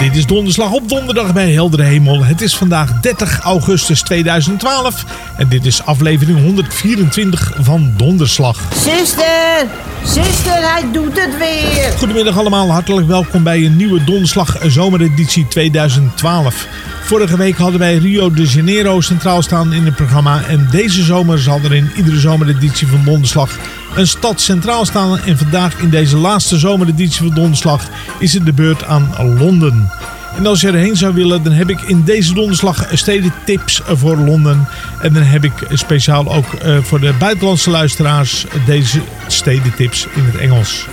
Dit is donderslag op donderdag bij heldere hemel. Het is vandaag 30 augustus 2012 en dit is aflevering 124 van Donderslag. Zuster, zuster, hij doet het weer. Goedemiddag allemaal, hartelijk welkom bij een nieuwe Donderslag zomereditie 2012. Vorige week hadden wij Rio de Janeiro centraal staan in het programma en deze zomer zal er in iedere zomereditie van Donderslag een stad centraal staan. En vandaag in deze laatste zomereditie van Donderslag is het de beurt aan Londen. En als je erheen zou willen, dan heb ik in deze donderslag stedentips voor Londen. En dan heb ik speciaal ook eh, voor de buitenlandse luisteraars deze stedentips in het Engels.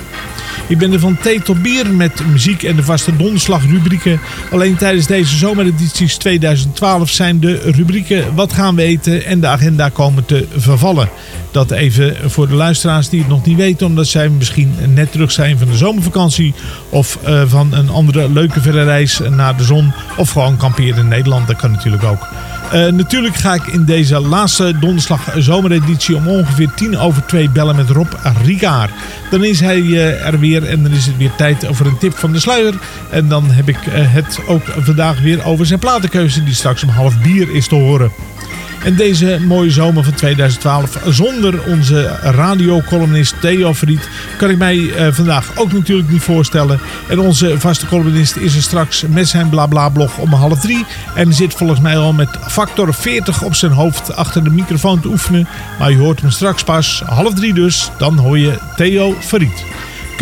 Ik ben er van thee tot bier met muziek en de vaste donderslagrubrieken. Alleen tijdens deze zomeredities 2012 zijn de rubrieken Wat gaan we eten en de agenda komen te vervallen. Dat even voor de luisteraars die het nog niet weten, omdat zij misschien net terug zijn van de zomervakantie. Of eh, van een andere leuke verre reis naar de zon. Of gewoon kamperen in Nederland, dat kan natuurlijk ook. Eh, natuurlijk ga ik in deze laatste donderslag zomereditie om ongeveer tien over twee bellen met Rob Rikaar. Dan is hij eh, er weer en dan is het weer tijd voor een tip van de sluier. En dan heb ik eh, het ook vandaag weer over zijn platenkeuze die straks om half bier is te horen. En deze mooie zomer van 2012, zonder onze radiocolumnist Theo Verriet, kan ik mij eh, vandaag ook natuurlijk niet voorstellen. En onze vaste columnist is er straks met zijn blabla-blog om half drie. En zit volgens mij al met factor 40 op zijn hoofd achter de microfoon te oefenen. Maar je hoort hem straks pas, half drie dus, dan hoor je Theo Verriet.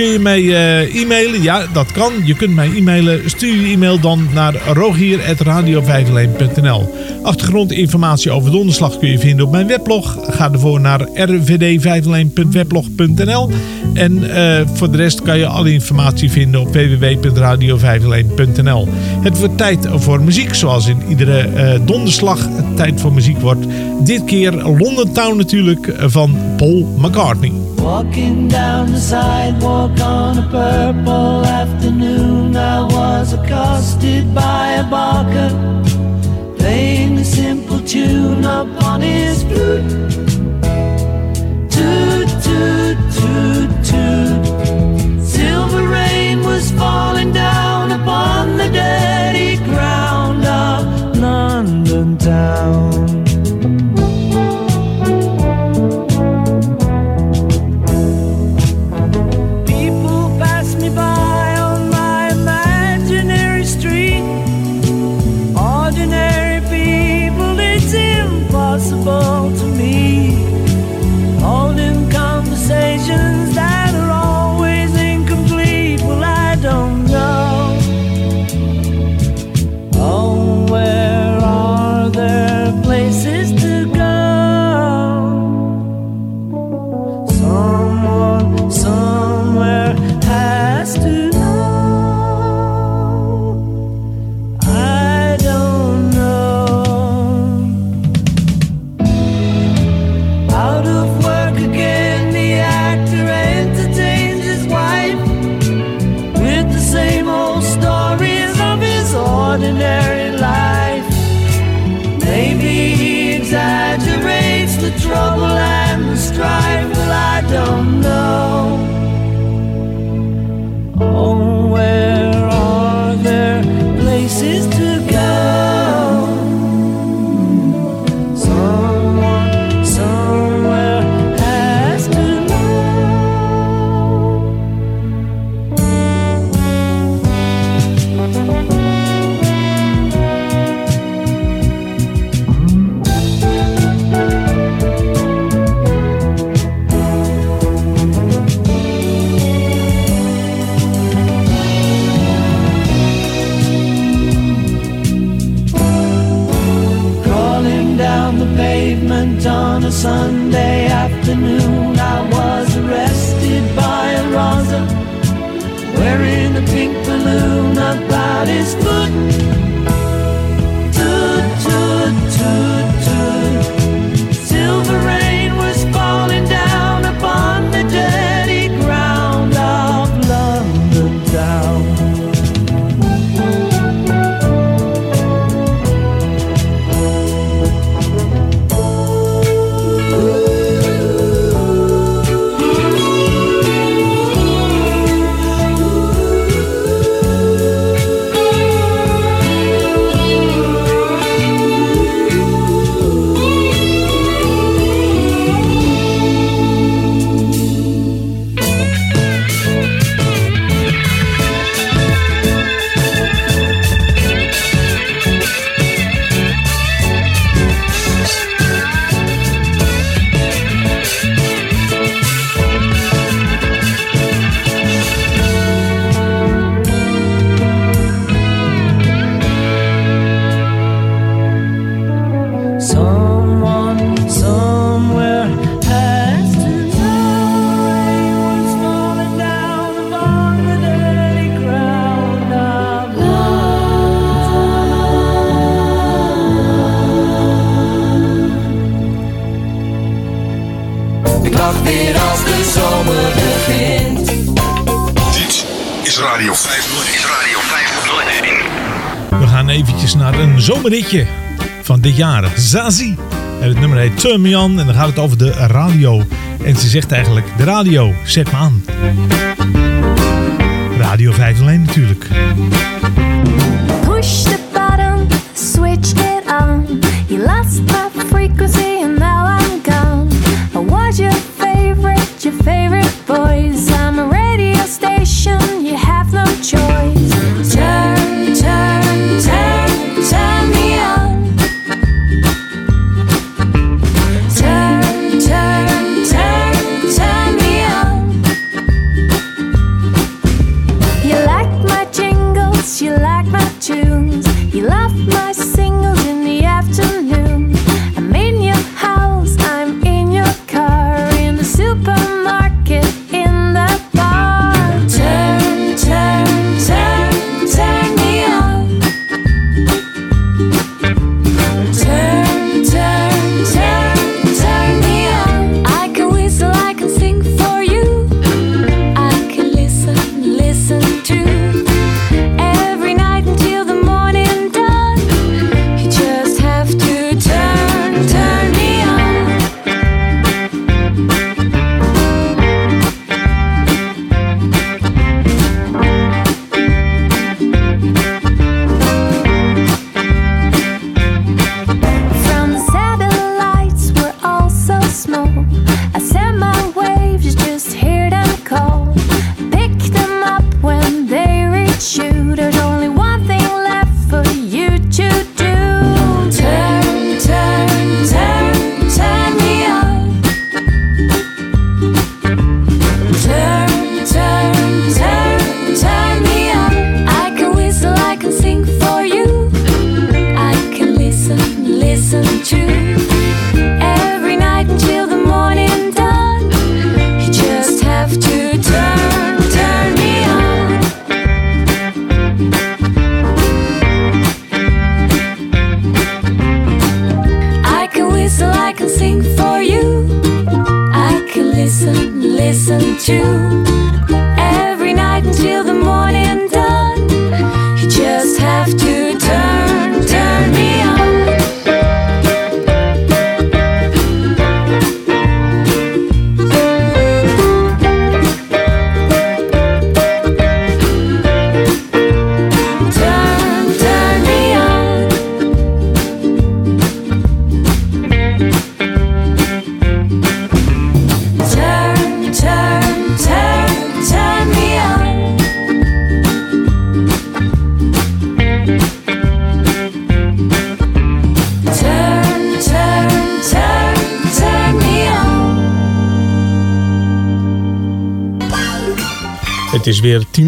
Kun je mij eh, e-mailen? Ja, dat kan. Je kunt mij e-mailen. Stuur je e-mail dan naar rogier.radio501.nl Achtergrondinformatie over donderslag kun je vinden op mijn weblog. Ga ervoor naar rvd501.weblog.nl En eh, voor de rest kan je alle informatie vinden op www.radio501.nl Het wordt tijd voor muziek, zoals in iedere eh, donderslag tijd voor muziek wordt. Dit keer London Town natuurlijk van Paul McCartney. Walking down the sidewalk on a purple afternoon, I was accosted by a barker playing a simple tune upon his flute. Toot, toot, toot, toot. Silver rain was falling down upon the dirty ground of London town. zomerritje van dit jaar. Zazie. En het nummer heet Turn En dan gaat het over de radio. En ze zegt eigenlijk, de radio, zet me aan. Radio 501 natuurlijk.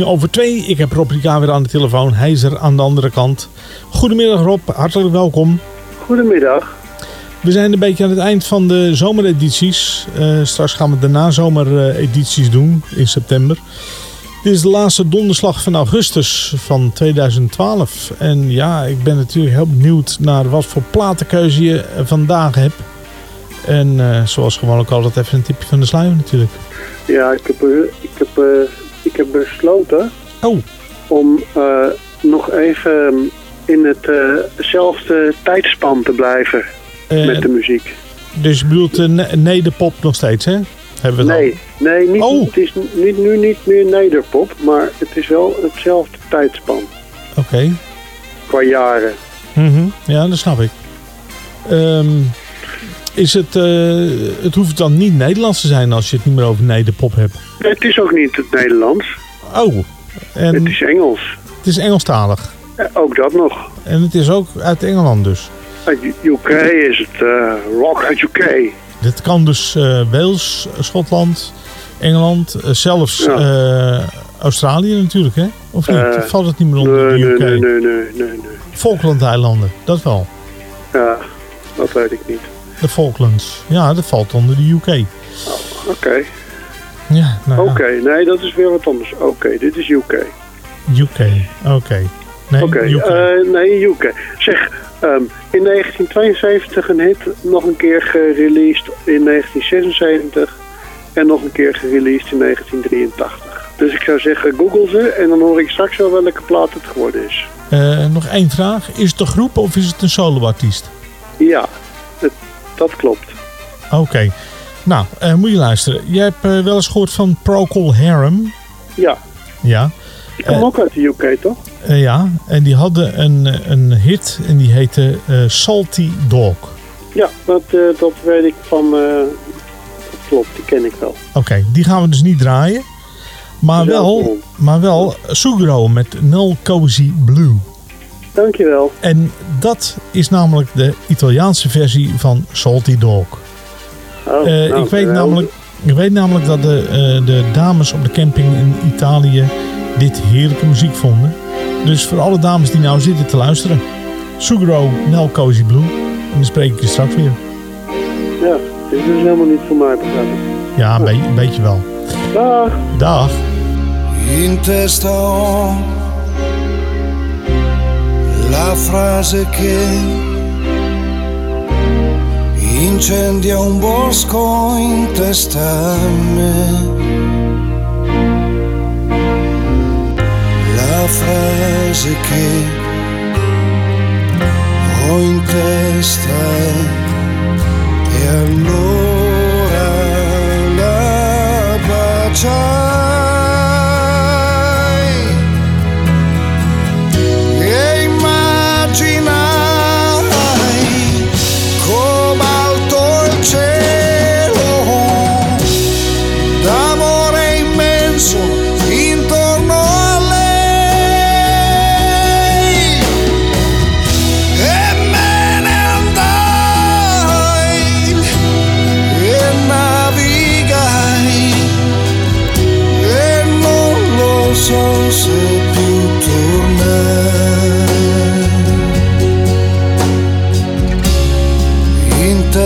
over twee. Ik heb Rob Rika weer aan de telefoon. Hij is er aan de andere kant. Goedemiddag Rob, hartelijk welkom. Goedemiddag. We zijn een beetje aan het eind van de zomeredities. Eh, straks gaan we de nazomeredities doen in september. Dit is de laatste donderslag van augustus van 2012. En ja, ik ben natuurlijk heel benieuwd naar wat voor platenkeuze je vandaag hebt. En uh, zoals gewoonlijk altijd even een tipje van de sluier natuurlijk. Ja, ik heb, eh, ik heb ik heb besloten Oh, om eh, nog even in hetzelfde tijdspan te blijven eh, met de muziek. dus je bedoelt ne- nederpop nog steeds, hè? Hebben we Nee, nee niet, Oh. het is niet, nu niet meer nederpop, maar het is wel hetzelfde tijdspan? Oké. qua jaren. Mhm, Ja, dat snap ik. Ehm, is het, eh, het hoeft dan niet Nederlands te zijn als je het niet meer over nederpop hebt. Het is ook niet het Nederlands, Oh, en het is Engels. het is Engelstalig. Eh, Ook dat nog. En het is ook uit Engeland dus. Uit UK is het eh, rock uit UK. Dit kan dus eh, Wales, Schotland, Engeland, zelfs Ja. Australië natuurlijk, hè? Of niet? Valt het niet meer onder Nee, de nee, UK? nee, nee, nee, nee, nee. Falklandeilanden, dat wel. Ja, dat weet ik niet. De Falklands. Ja, dat valt onder de UK. Oké, Ja, nou ja. oké. Nee, dat is weer wat anders. Oké, dit is UK. UK. Oké. Nee, UK. eh, nee, UK. Zeg, ehm, in 1972 een hit, nog een keer gereleased in 1976 en nog een keer gereleased in 1983. Dus ik zou zeggen, google ze en dan hoor ik straks wel welke plaat het geworden is. Eh, nog één vraag. Is het een groep of is het een soloartiest? Ja, het- dat klopt. Oké. Nou, eh, moet je luisteren. Jij hebt eh, wel eens gehoord van Procol Harum. Ja, Ja. die komt Eh, ook uit de UK, toch? Ja, en die hadden een, een hit en die heette Salty Dog. Ja, dat, dat weet ik van... dat klopt, die ken ik wel. Oké, die gaan we dus niet draaien. Maar wel, maar wel Sugro met No Cozy Blue. Dankjewel. En dat is namelijk de Italiaanse versie van Salty Dog. Oh, Eh, nou, ik, weet geweldig. namelijk, ik weet namelijk dat de, eh, de dames op de camping in Italië dit heerlijke muziek vonden. Dus voor alle dames die nou zitten te luisteren. Sugro, No Cozy Blue. En dan spreek ik je straks weer. Ja, dit is dus helemaal niet voor mij begrijp ik. Ja, een, beetje, een beetje wel. Dag. Dag. In testa ho la frase che incendia un bosco in testa a me. La frase che ho in testa è e allora la baciai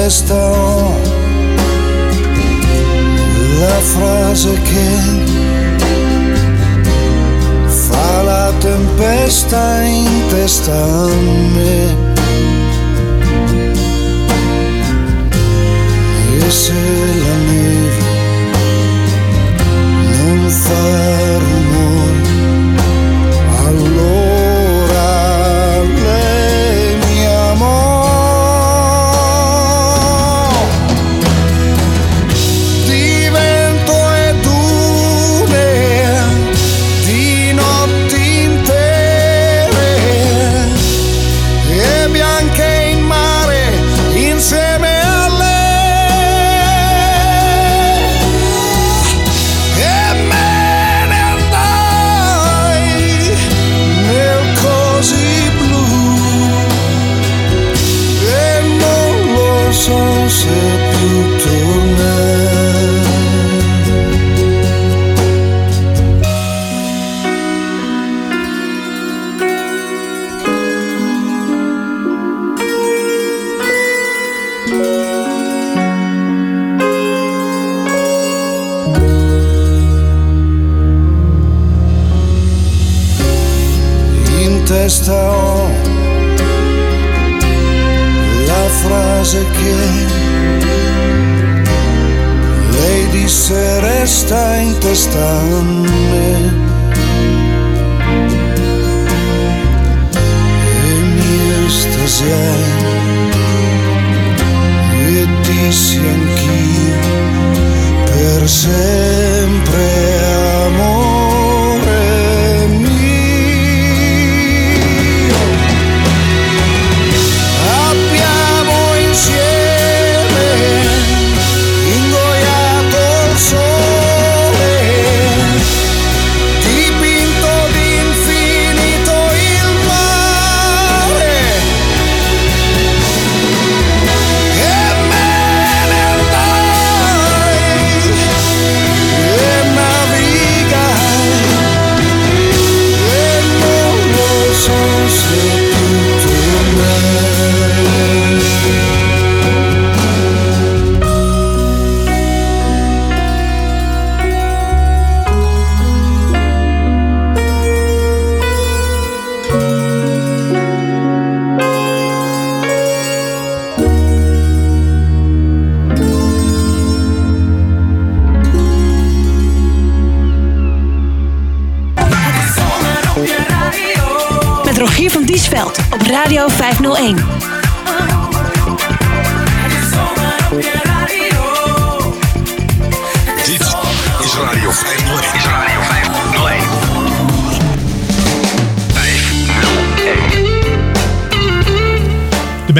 ho la frase che fa la tempesta in testa a me. E se la neve non fa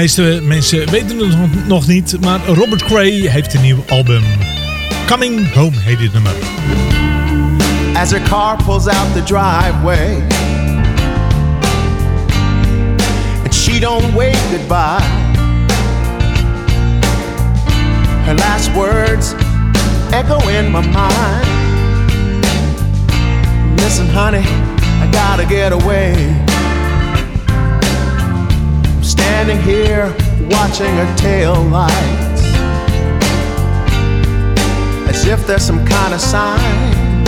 meeste mensen weten het nog- niet, maar Robert Cray heeft een nieuw album. Coming Home heet dit nummer. as her car pulls out the driveway. And she don't wave goodbye. Her last words echo in my mind. Listen, honey, I gotta get away. Standing here watching her tail lights. As if there's some kind of sign.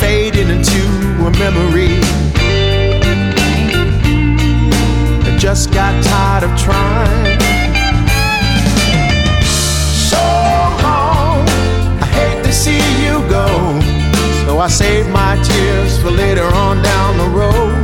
fading into a memory. I just got tired of trying. So long, I hate to see you go. So I save my tears for later on down the road.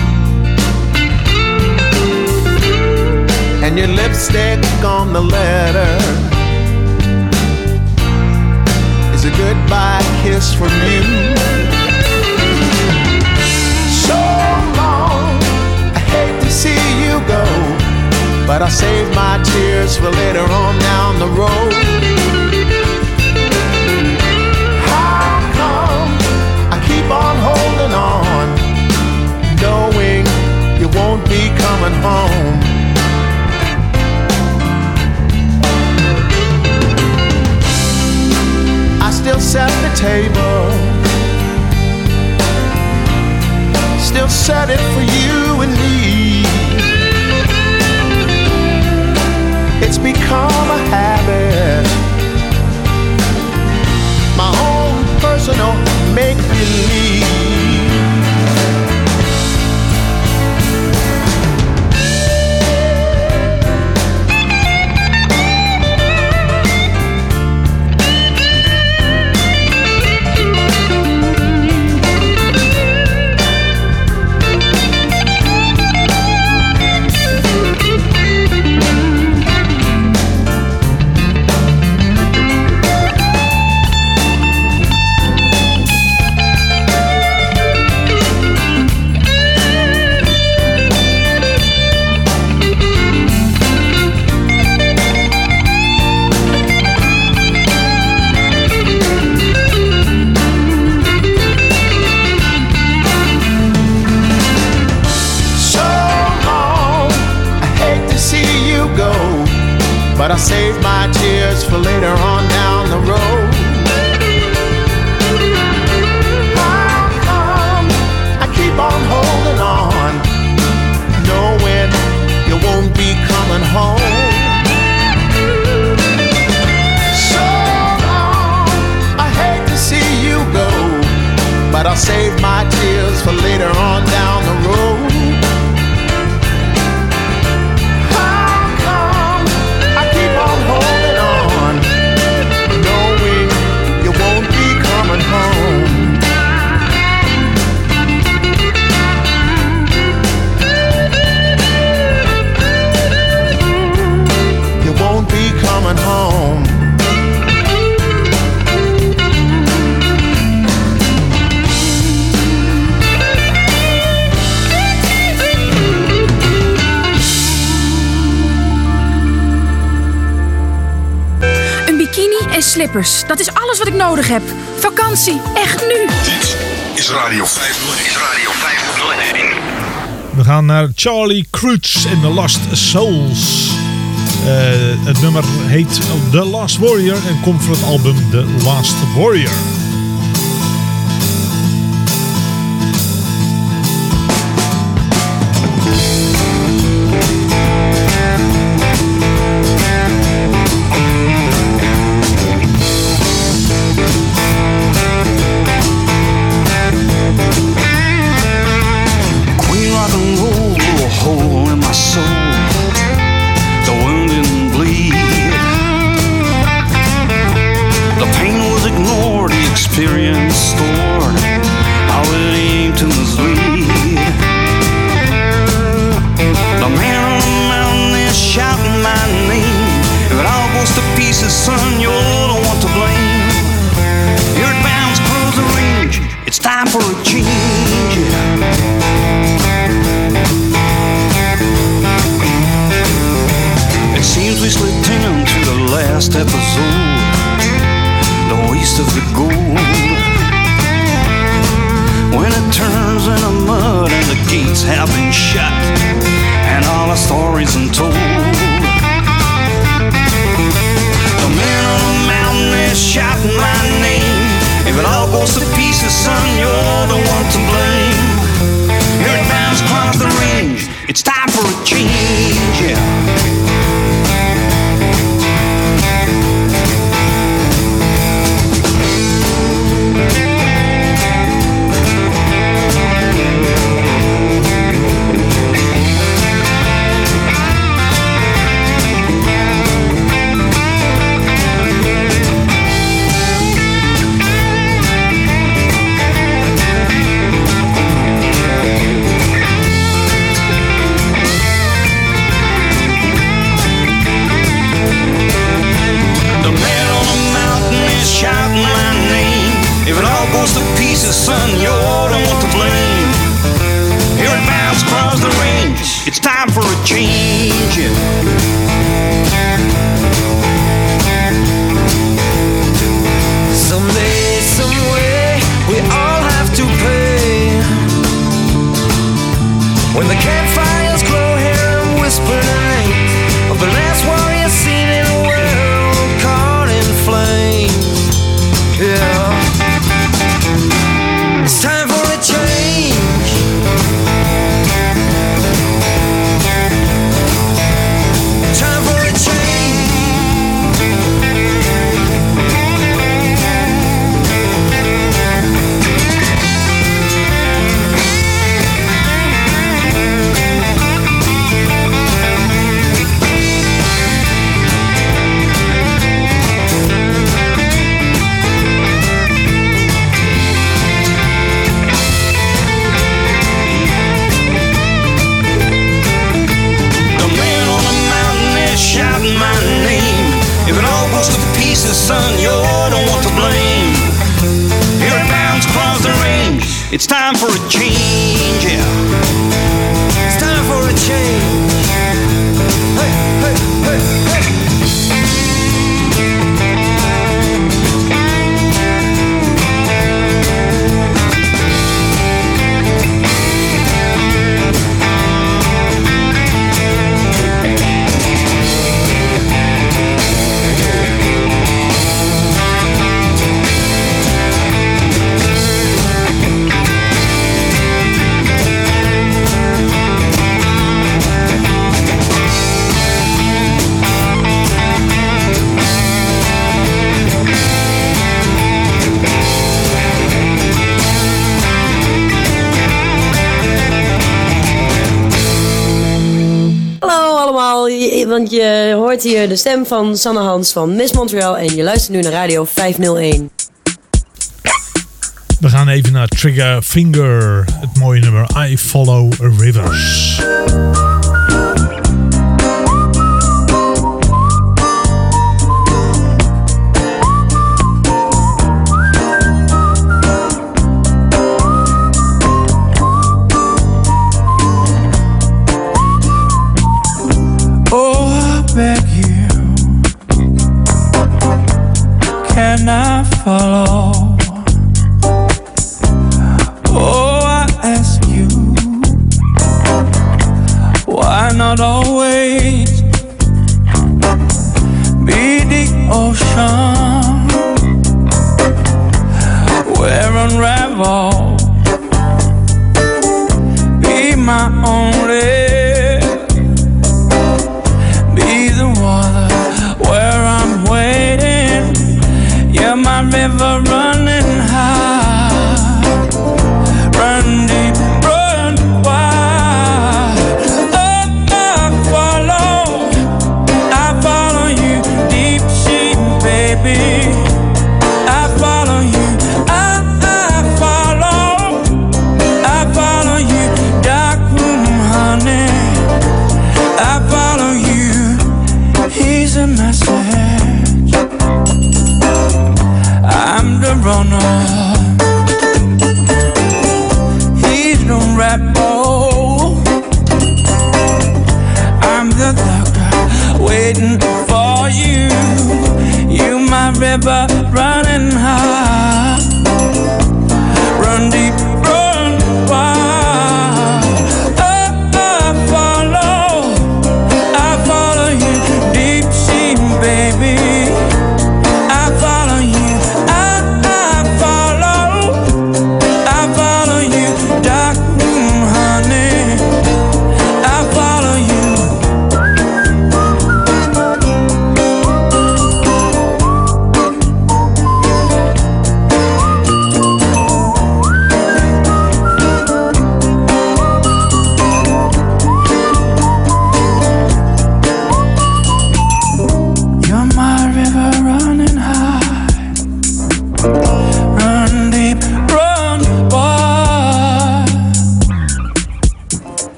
And your lipstick on the letter is a goodbye kiss from you. So long, I hate to see you go, but I'll save my tears for later on down the road. How come I keep on holding on, knowing you won't be coming home? Still set the table, still set it for you and me. It's become a habit, my own personal make believe. save my slippers. Dat is alles wat ik nodig heb. Vakantie, echt nu. Dit is Radio 501. Is Radio We gaan naar Charlie Cruz in The Last Souls. Eh, het nummer heet The Last Warrior en komt van het album The Last Warrior. Hier de stem van Sanne Hans van Miss Montreal en je luistert nu naar Radio 501. We gaan even naar Trigger Finger. Het mooie nummer I Follow Rivers.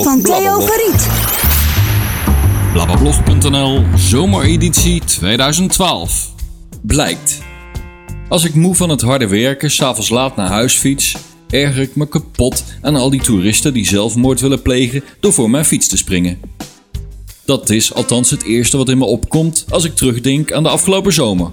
Van Theo Verriet. Blablablog.nl Zomereditie 2012. Blijkt. Als ik moe van het harde werken, s'avonds laat naar huis fiets, erger ik me kapot aan al die toeristen die zelfmoord willen plegen door voor mijn fiets te springen. Dat is althans het eerste wat in me opkomt als ik terugdenk aan de afgelopen zomer.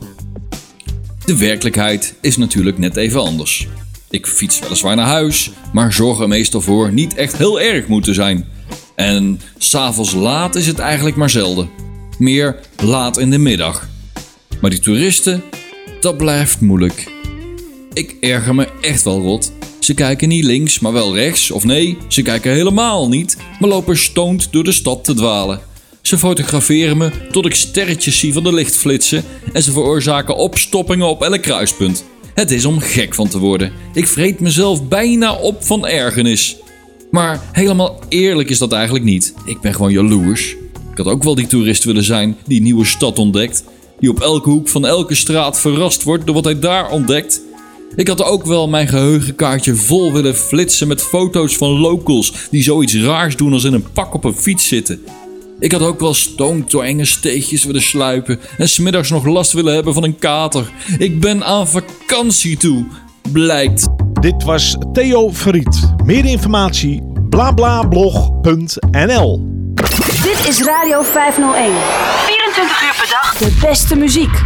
De werkelijkheid is natuurlijk net even anders. Ik fiets weliswaar naar huis, maar zorg er meestal voor niet echt heel erg moet te zijn. En s'avonds laat is het eigenlijk maar zelden. Meer laat in de middag. Maar die toeristen, dat blijft moeilijk. Ik erger me echt wel rot. Ze kijken niet links, maar wel rechts. Of nee, ze kijken helemaal niet, maar lopen stoned door de stad te dwalen. Ze fotograferen me tot ik sterretjes zie van de lichtflitsen en ze veroorzaken opstoppingen op elk kruispunt. Het is om gek van te worden. Ik vreet mezelf bijna op van ergernis. Maar helemaal eerlijk is dat eigenlijk niet. Ik ben gewoon jaloers. Ik had ook wel die toerist willen zijn die een nieuwe stad ontdekt. Die op elke hoek van elke straat verrast wordt door wat hij daar ontdekt. Ik had ook wel mijn geheugenkaartje vol willen flitsen met foto's van locals die zoiets raars doen als in een pak op een fiets zitten. Ik had ook wel stoomtwangen steegjes willen sluipen en smiddags nog last willen hebben van een kater. Ik ben aan vakantie toe, blijkt. Dit was Theo Verriet. Meer informatie blablablog.nl Dit is Radio 501. 24 uur per dag. De beste muziek.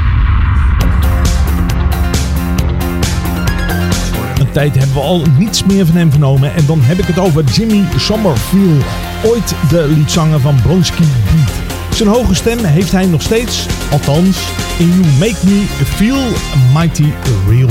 Een tijd hebben we al niets meer van hem vernomen. En dan heb ik het over Jimmy Somerville. Ooit de liedzanger van Bronski Beat. Zijn hoge stem heeft hij nog steeds. Althans, in You Make Me Feel Mighty Real.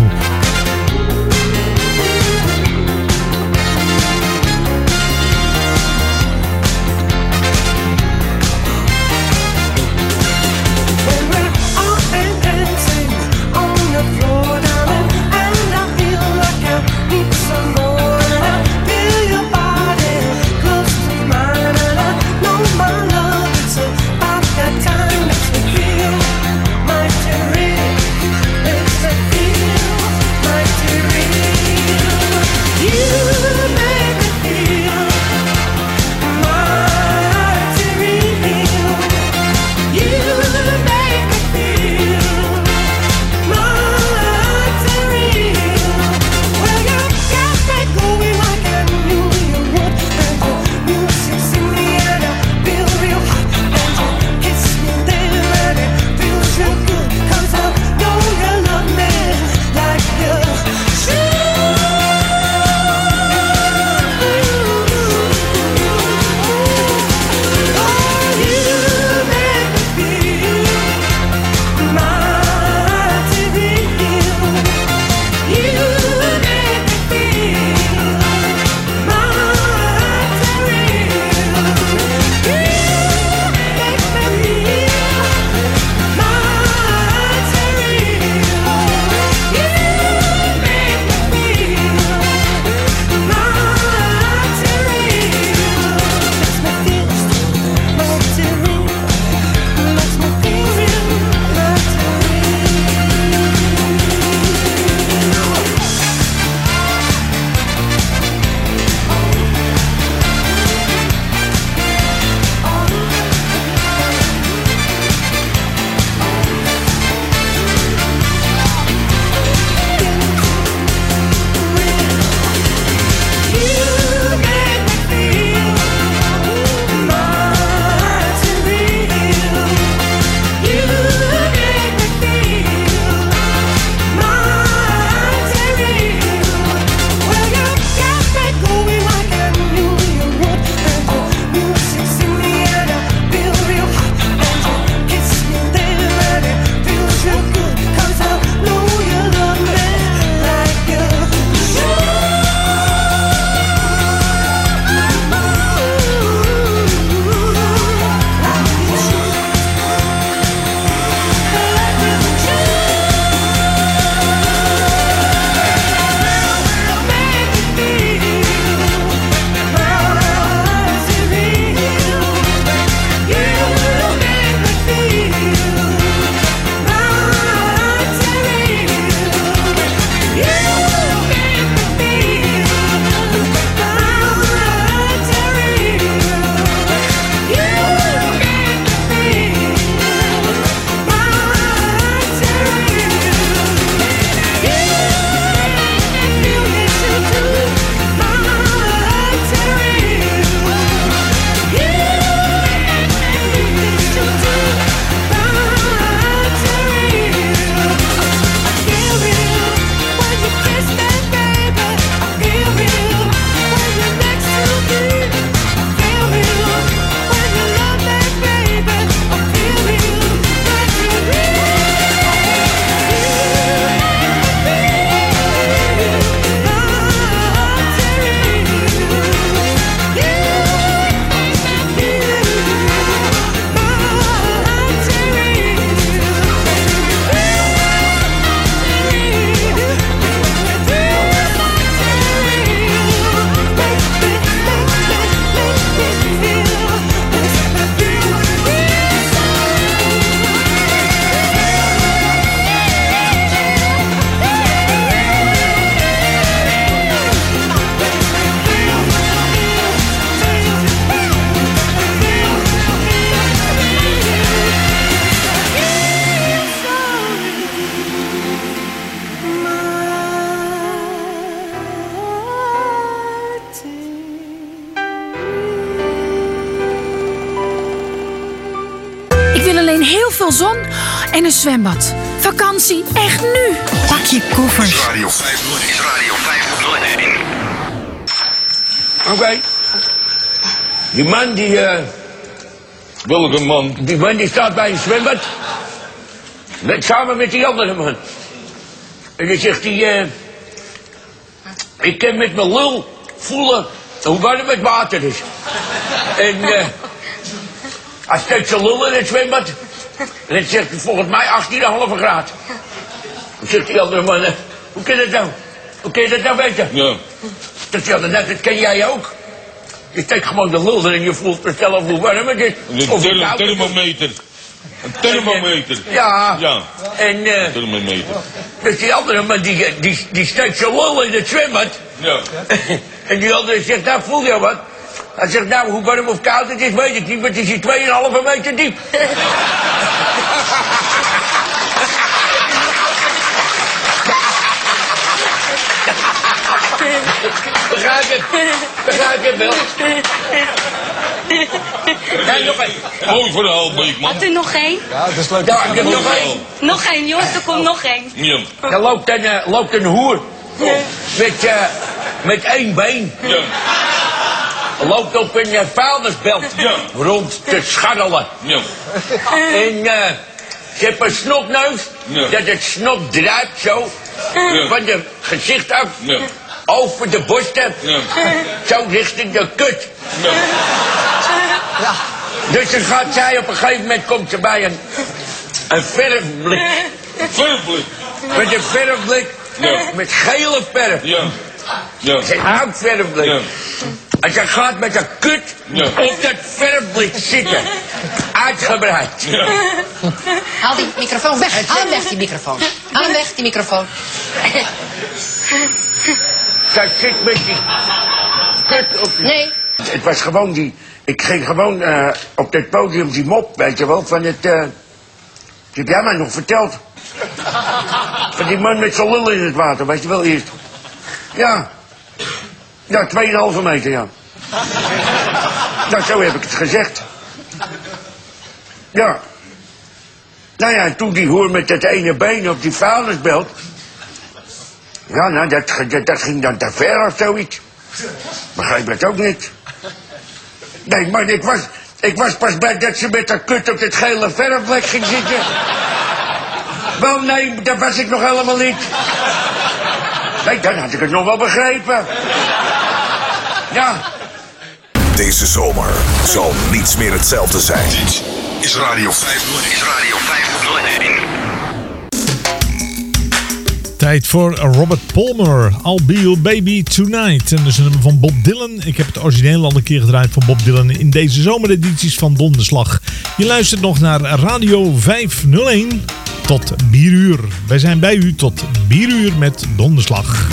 Alleen heel veel zon en een zwembad. Vakantie, echt nu. Pak je koffers. Radio 501. Is Radio 501. Oké. Die man die... eh Welke man? Die man die staat bij een zwembad. Met, samen met die andere man. En dan zegt hij... eh ik kan met mijn lul voelen hoe warm het water is. En eh hij steekt zijn lul in het zwembad. En dan zegt hij volgens mij 18,5 graad. Dan zegt die andere man... eh, hoe kan dat nou? Hoe kan je dat nou weten? Ja. Dat, ja, dat, dat ken jij ook. Je steekt gewoon de lul erin en je voelt vanzelf hoe warm het is. Een Of is. thermometer. Een thermometer. Ja. Ja. En eh, Thermometer. dus die andere man die, die, die steekt zijn lul in het zwembad. Ja. en die andere zegt, nou voel je wat? Hij zegt, nou hoe warm of koud het is, weet ik niet, maar het is hier 2,5 meter diep. Begrijp je? Begrijp je wel? Ja, nog één. Mooi verhaal, Beekman. Had u nog één? Ja, dat is leuk. Ja, ik heb nog één. Nog één, jongens, er komt nog één. Ja. Er loopt een, eh, loopt een hoer. Met, eh, met één been. Ja. Loopt op een uh, vuilnisbelt. Rond te scharrelen. Ja. En eh, ze heeft een snotneus. Ja. Dat het snot draait zo. Ja. Van de gezicht af. Ja. Over de borsten. Ja. Zo richting de kut. Ja. Dus dan gaat zij op een gegeven moment komt ze bij een, een verfblik. Verfblik? Met een verfblik. Ja. Met gele verf. Ja. Ja. Het is een houtverfblik. En ze gaat met een kut Ja. op dat verfblik zitten. Uitgebreid. Ja. Haal die microfoon weg. Haal hem weg, die microfoon. Haal hem weg, die microfoon. Zij zit met die kut op die... Nee. Het was gewoon die... Ik ging gewoon eh, op dat podium die mop, weet je wel, van het... eh dat heb jij mij nog verteld. Van die man met zijn lul in het water, weet je wel, eerst. Ja. Ja, 2,5 meter, ja. Nou, zo heb ik het gezegd. Ja. Nou ja, en toen die hoer met dat ene been op die vuilnisbelt... Ja, nou, dat, dat, dat ging dan te ver of zoiets. Begrijp het ook niet. Nee, maar ik was, ik was pas blij dat ze met haar kut op dit gele verfvlek ging zitten. Wel, nee, dat was ik nog helemaal niet. Nee, dan had ik het nog wel begrepen. Ja, Deze zomer zal niets meer hetzelfde zijn. Dit is Radio 501. Is Radio 501. Tijd voor Robert Palmer, I'll Be Your Baby Tonight. En dat is een nummer van Bob Dylan. Ik heb het origineel al een keer gedraaid van Bob Dylan in deze zomeredities van Donderslag. Je luistert nog naar Radio 501 tot bieruur. Wij zijn bij u tot bieruur met Donderslag.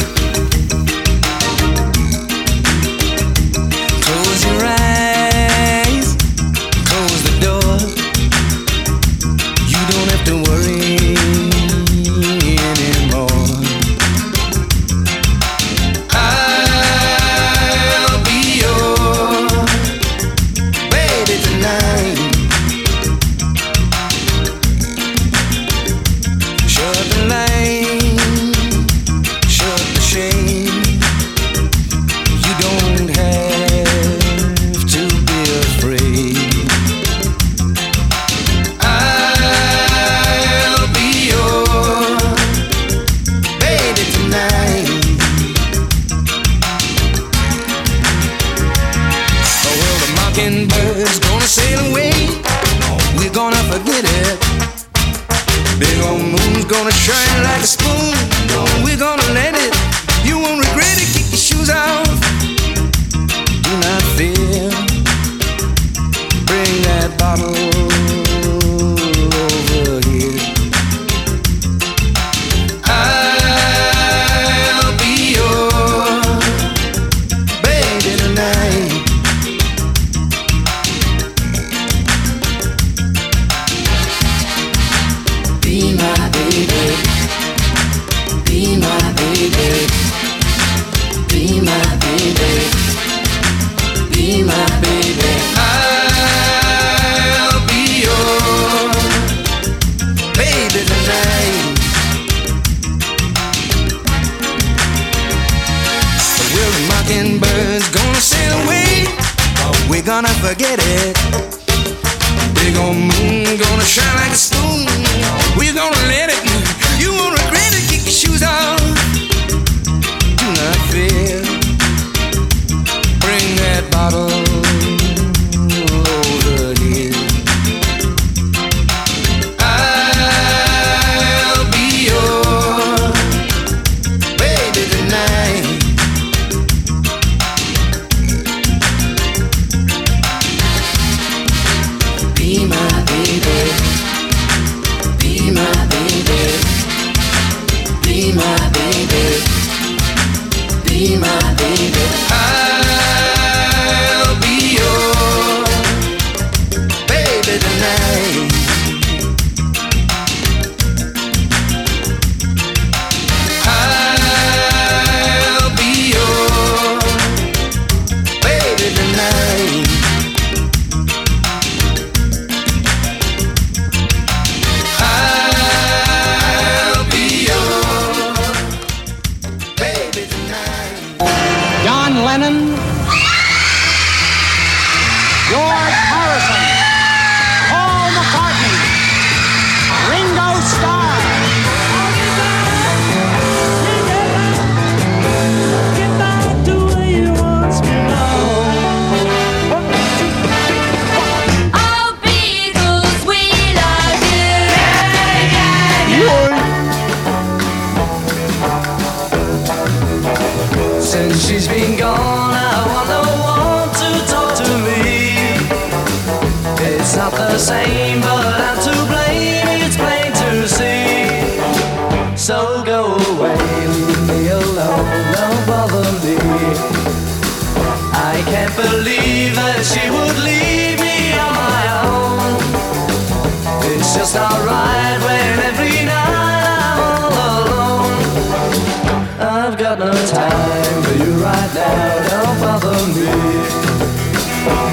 Got no time for you right now, don't bother me.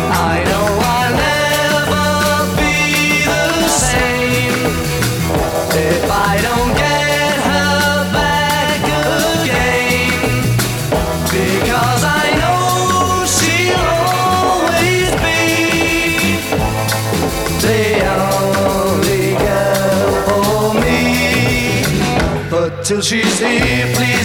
I know I'll never be the same if I don't get her back again. Because I know she'll always be the only girl for me. But till she's here, please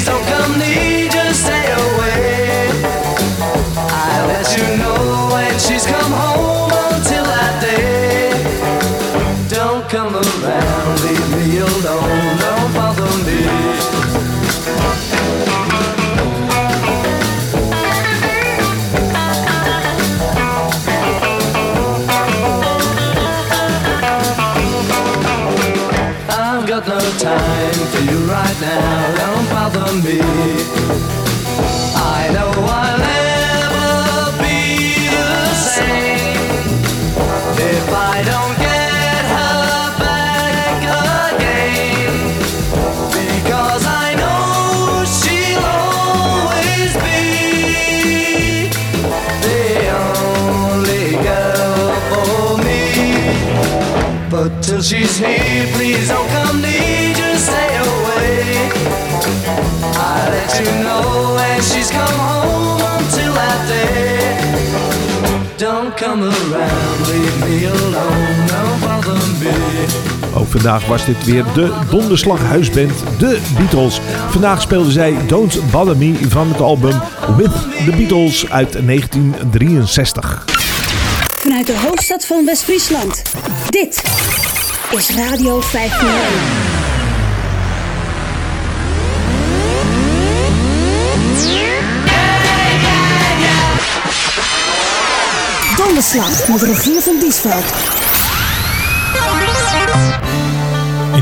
till she's here, please don't come near, just stay away. I'll let you know when she's come home until that day. Don't come around, leave me alone, don't bother me. Ook vandaag was dit weer de donderslag huisband The Beatles. Vandaag speelden zij Don't Bother Me van het album With The Beatles uit 1963. Vanuit de hoofdstad van West-Friesland. Dit is Radio 501. Donderslag met Rogier van Diesveld.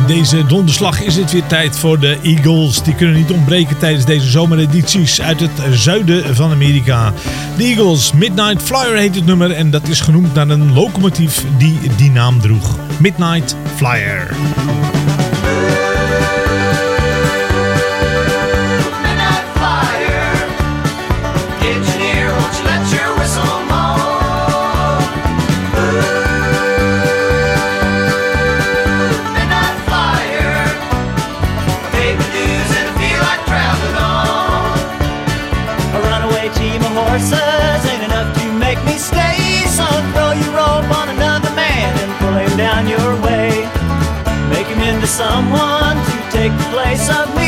Deze donderslag is het weer tijd voor de Eagles. Die kunnen niet ontbreken tijdens deze zomeredities uit het zuiden van Amerika. De Eagles Midnight Flyer heet het nummer en dat is genoemd naar een locomotief die die naam droeg. Midnight Flyer. Take the place of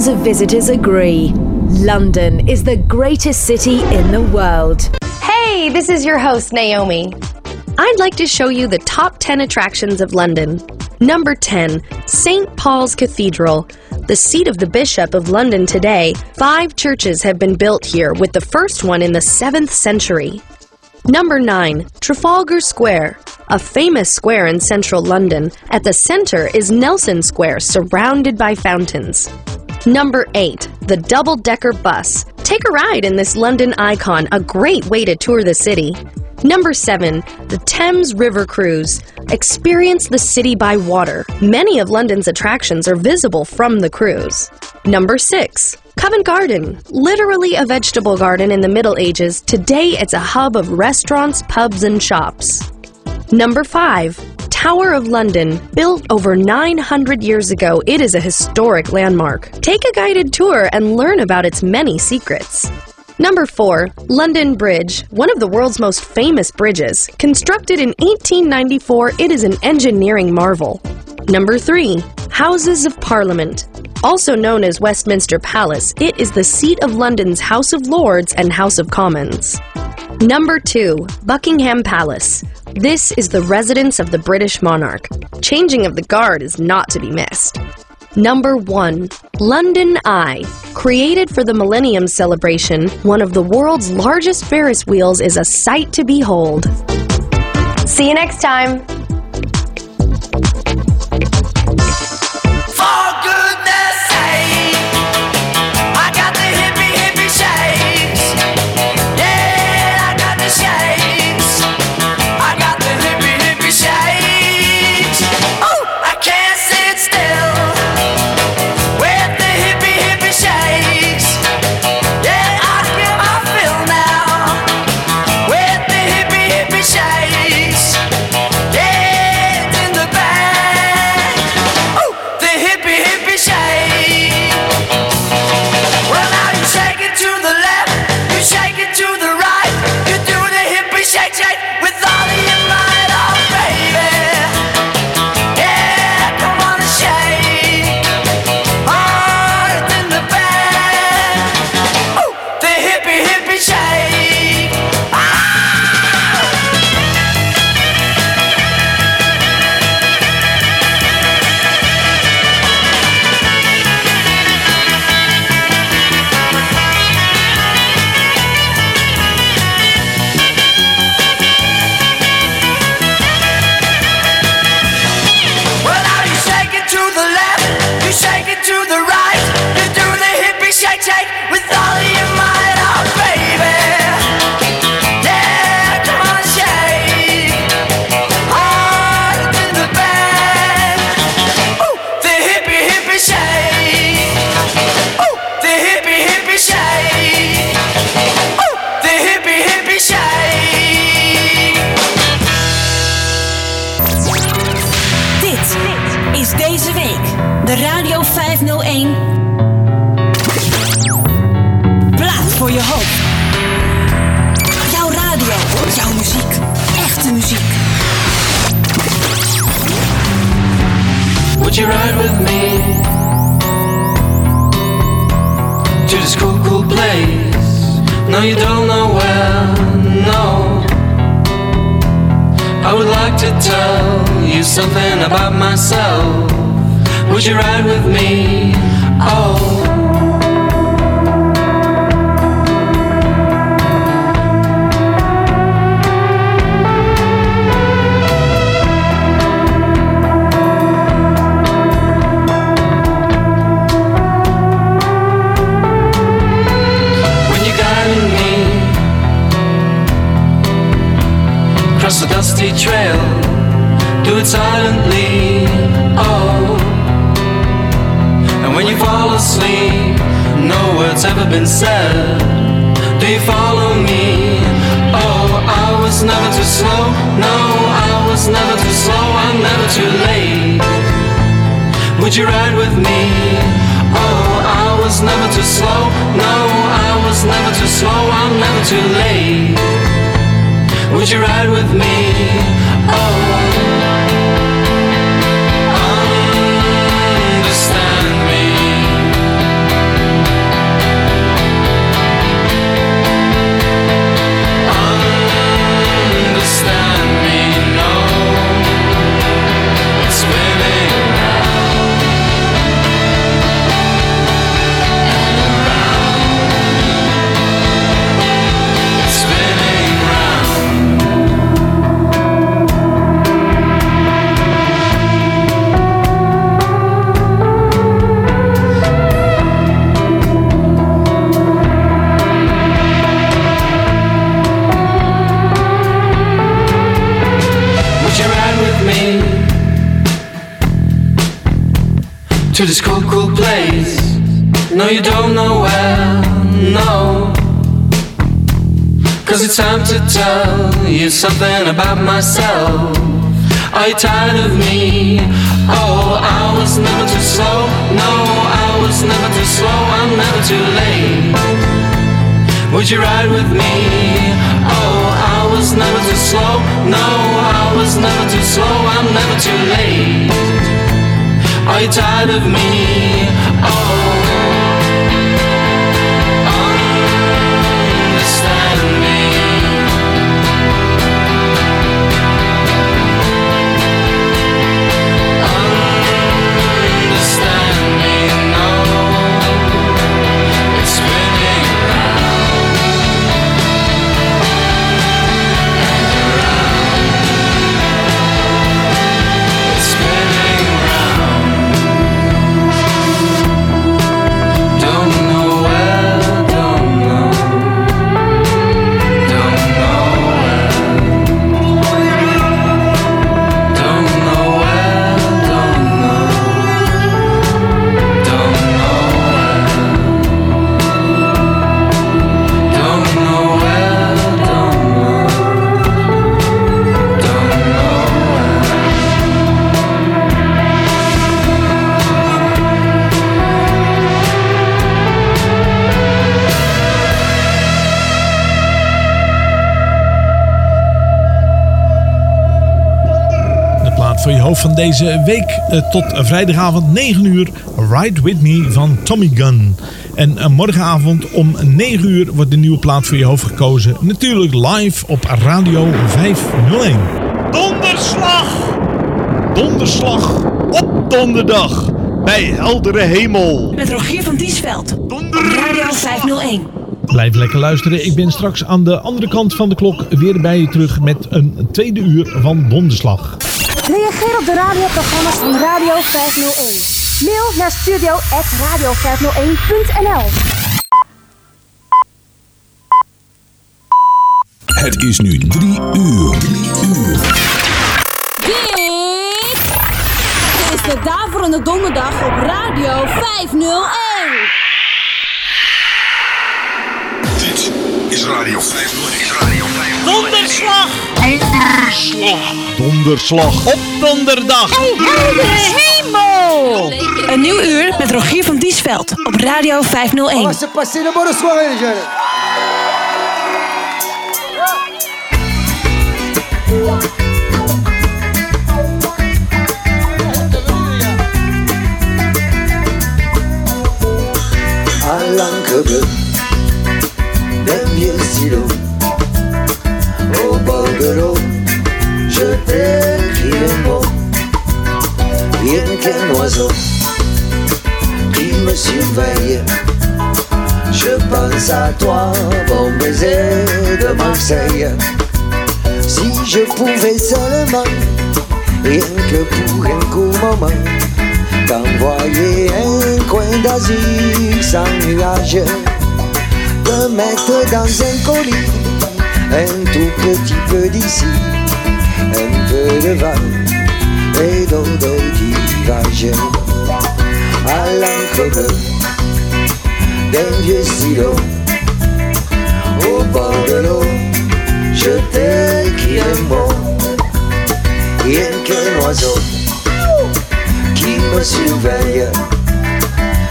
world, millions of visitors agree. London is the greatest city in the world. Hey, this is your host, Naomi. I'd like to show you the top 10 attractions of London. Number 10, St. Paul's Cathedral. The seat of the Bishop of London today, five churches have been built here, with the first one in the 7th century. Number 9, Trafalgar Square. A famous square in central London. At the center is Nelson Square, surrounded by fountains. Number 8, the double decker bus. Take a ride in this London icon, a great way to tour the city. Number 7, the Thames River Cruise. Experience the city by water. Many of London's attractions are visible from the cruise. Number 6, Covent Garden. Literally a vegetable garden in the Middle Ages, today it's a hub of restaurants, pubs, and shops. Number 5. Tower of London. Built over 900 years ago, it is a historic landmark. Take a guided tour and learn about its many secrets. Number 4. London Bridge. One of the world's most famous bridges. Constructed in 1894, it is an engineering marvel. Number 3. Houses of Parliament. Also known as Westminster Palace, it is the seat of London's House of Lords and House of Commons. Number 2. Buckingham Palace. This is the residence of the British monarch. Changing of the guard is not to be missed. Number 1. London Eye. Created for the Millennium Celebration, one of the world's largest Ferris wheels is a sight to behold. See you next time. Tell you something about myself. Would you ride with me? Oh. It silently, oh. And when you fall asleep, no words ever been said. Do you follow me? Oh, I was never too slow. No, I was never too slow. I'm never too late. Would you ride with me? Oh, I was never too slow. No, I was never too slow. I'm never too late. Would you ride with me? Oh, you don't know where, no. Cause it's time to tell you something about myself. Are you tired of me? Oh, I was never too slow. No, I was never too slow. I'm never too late. Would you ride with me? Oh, I was never too slow. No, I was never too slow. I'm never too late. Are you tired of me? Oh, deze week eh, tot vrijdagavond 9 uur. Ride With Me van Tommy Gunn. En eh, morgenavond om 9 uur wordt de nieuwe plaat voor je hoofd gekozen. Natuurlijk live op Radio 501. Donderslag! Donderslag op donderdag bij heldere hemel. Met Rogier van Diesveld. Op Radio 501. Blijf lekker luisteren. Ik ben straks aan de andere kant van de klok weer bij je terug met een tweede uur van Donderslag. Reageer op de radioprogramma's van Radio 501. Mail naar studio.radio501.nl Het is nu drie uur. Drie uur. Dit is de Daverende Donderdag op Radio 501. Dit is Radio 501. Is Radio 501. Donderslag! Donderslag! Donderslag op donderdag! Hey, hemel! Een nieuw uur met Rogier van Diesveld op Radio 501. On va se passer une bonne soirée, les jeunes. à qu'un oiseau qui me surveille. Je pense à toi bon baiser de Marseille. Si je pouvais seulement rien que pour un court moment t'envoyer un coin d'Asie sans nuage, te mettre dans un colis, un tout petit peu d'ici, un peu de vent et d'eau de rivage, à l'encre bleue d'un vieux stylo, au bord de l'eau, je t'écris un mot, rien qu'un oiseau qui me surveille.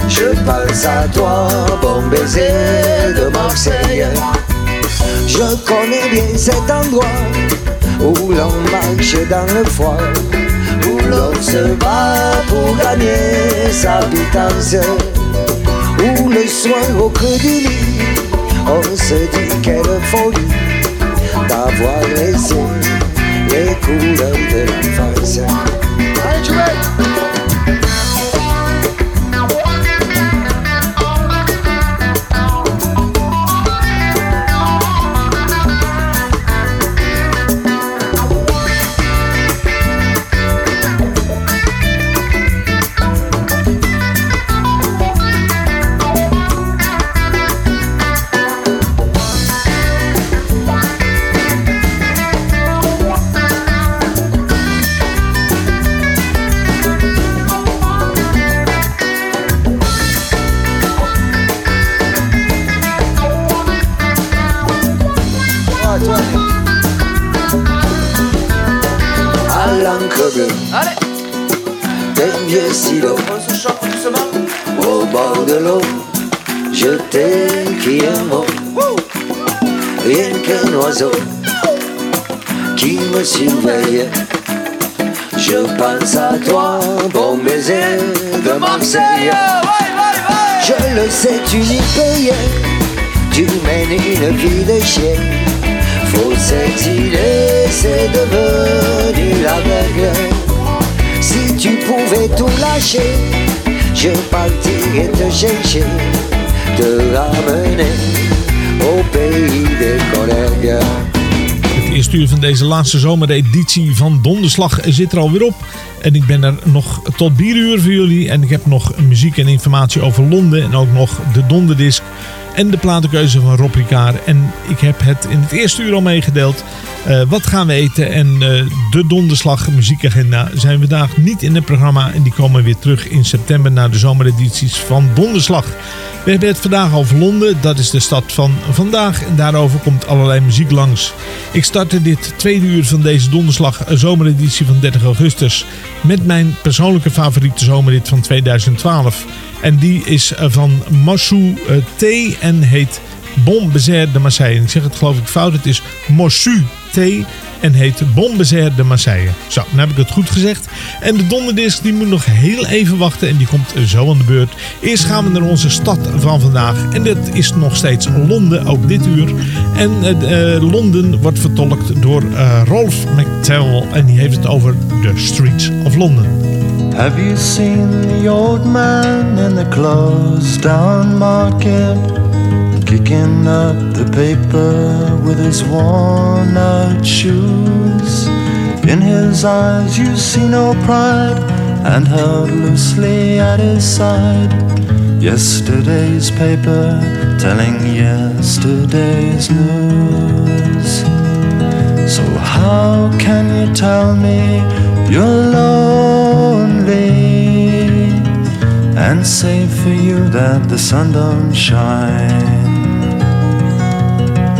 Je pense à toi, bon baiser de Marseille. Je connais bien cet endroit où l'on marche dans le froid, l'on se bat pour gagner sa pitance, où le soir au creux du lit, on se dit quelle folie d'avoir laissé les couleurs de l'enfance. Allez, je t'écris un mot. Rien qu'un oiseau qui me surveille je pense à toi bon baiser de Marseille. Je le sais tu n'y rien tu mènes une vie de chien. Faut s'exiler, c'est devenu la règle. Si tu pouvais tout lâcher, je partirais te chercher, te ramener au pays des collègues. Het eerste uur van deze laatste zomereditie van Donderslag zit er alweer op. En ik ben er nog tot bieruur voor jullie. En ik heb nog muziek en informatie over Londen. En ook nog de donderdisc en de platenkeuze van Rob Ricard. En ik heb het in het eerste uur al meegedeeld. Eh, wat gaan we eten? En eh, de donderslag muziekagenda zijn vandaag niet in het programma. En die komen weer terug in september naar de zomeredities van Donderslag. We hebben het vandaag over Londen. Dat is de stad van vandaag. En daarover komt allerlei muziek langs. Ik startte dit tweede uur van deze donderslag zomereditie van 30 augustus. Met mijn persoonlijke favoriete zomerrit van 2012. En die is eh, van Massou eh, T en heet Bon de Marseille. Ik zeg het geloof ik fout. Het is Mossou T en heet Bon de Marseille. Zo, dan heb ik het goed gezegd. En de donderdisc die moet nog heel even wachten en die komt zo aan de beurt. Eerst gaan we naar onze stad van vandaag. En dat is nog steeds Londen, ook dit uur. En eh, eh, Londen wordt vertolkt door eh, Rolf McTell. En die heeft het over The Streets of London. Have you seen the old man in the closed down market? Kicking up the paper with his worn out shoes. In his eyes you see no pride, and held loosely at his side. Yesterday's paper telling yesterday's news. So how can you tell me you're lonely and say for you that the sun don't shine?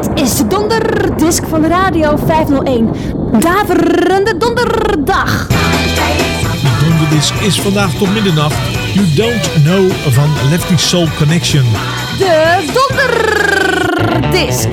Dit is de donderdisc van Radio 501. Daverende donderdag. De donderdisc is vandaag tot middernacht. You Don't Know van Lefty Soul Connection. De donderdisc.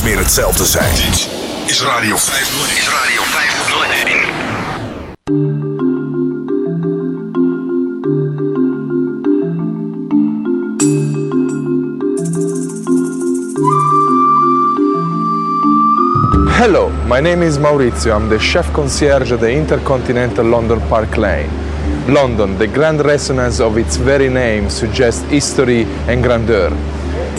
Zal meer hetzelfde zijn. Dit is Radio 501. Is Radio 501. Hello, my name is Maurizio. I'm the chef concierge at the Intercontinental London Park Lane. London, the grand resonance of its very name suggests history and grandeur.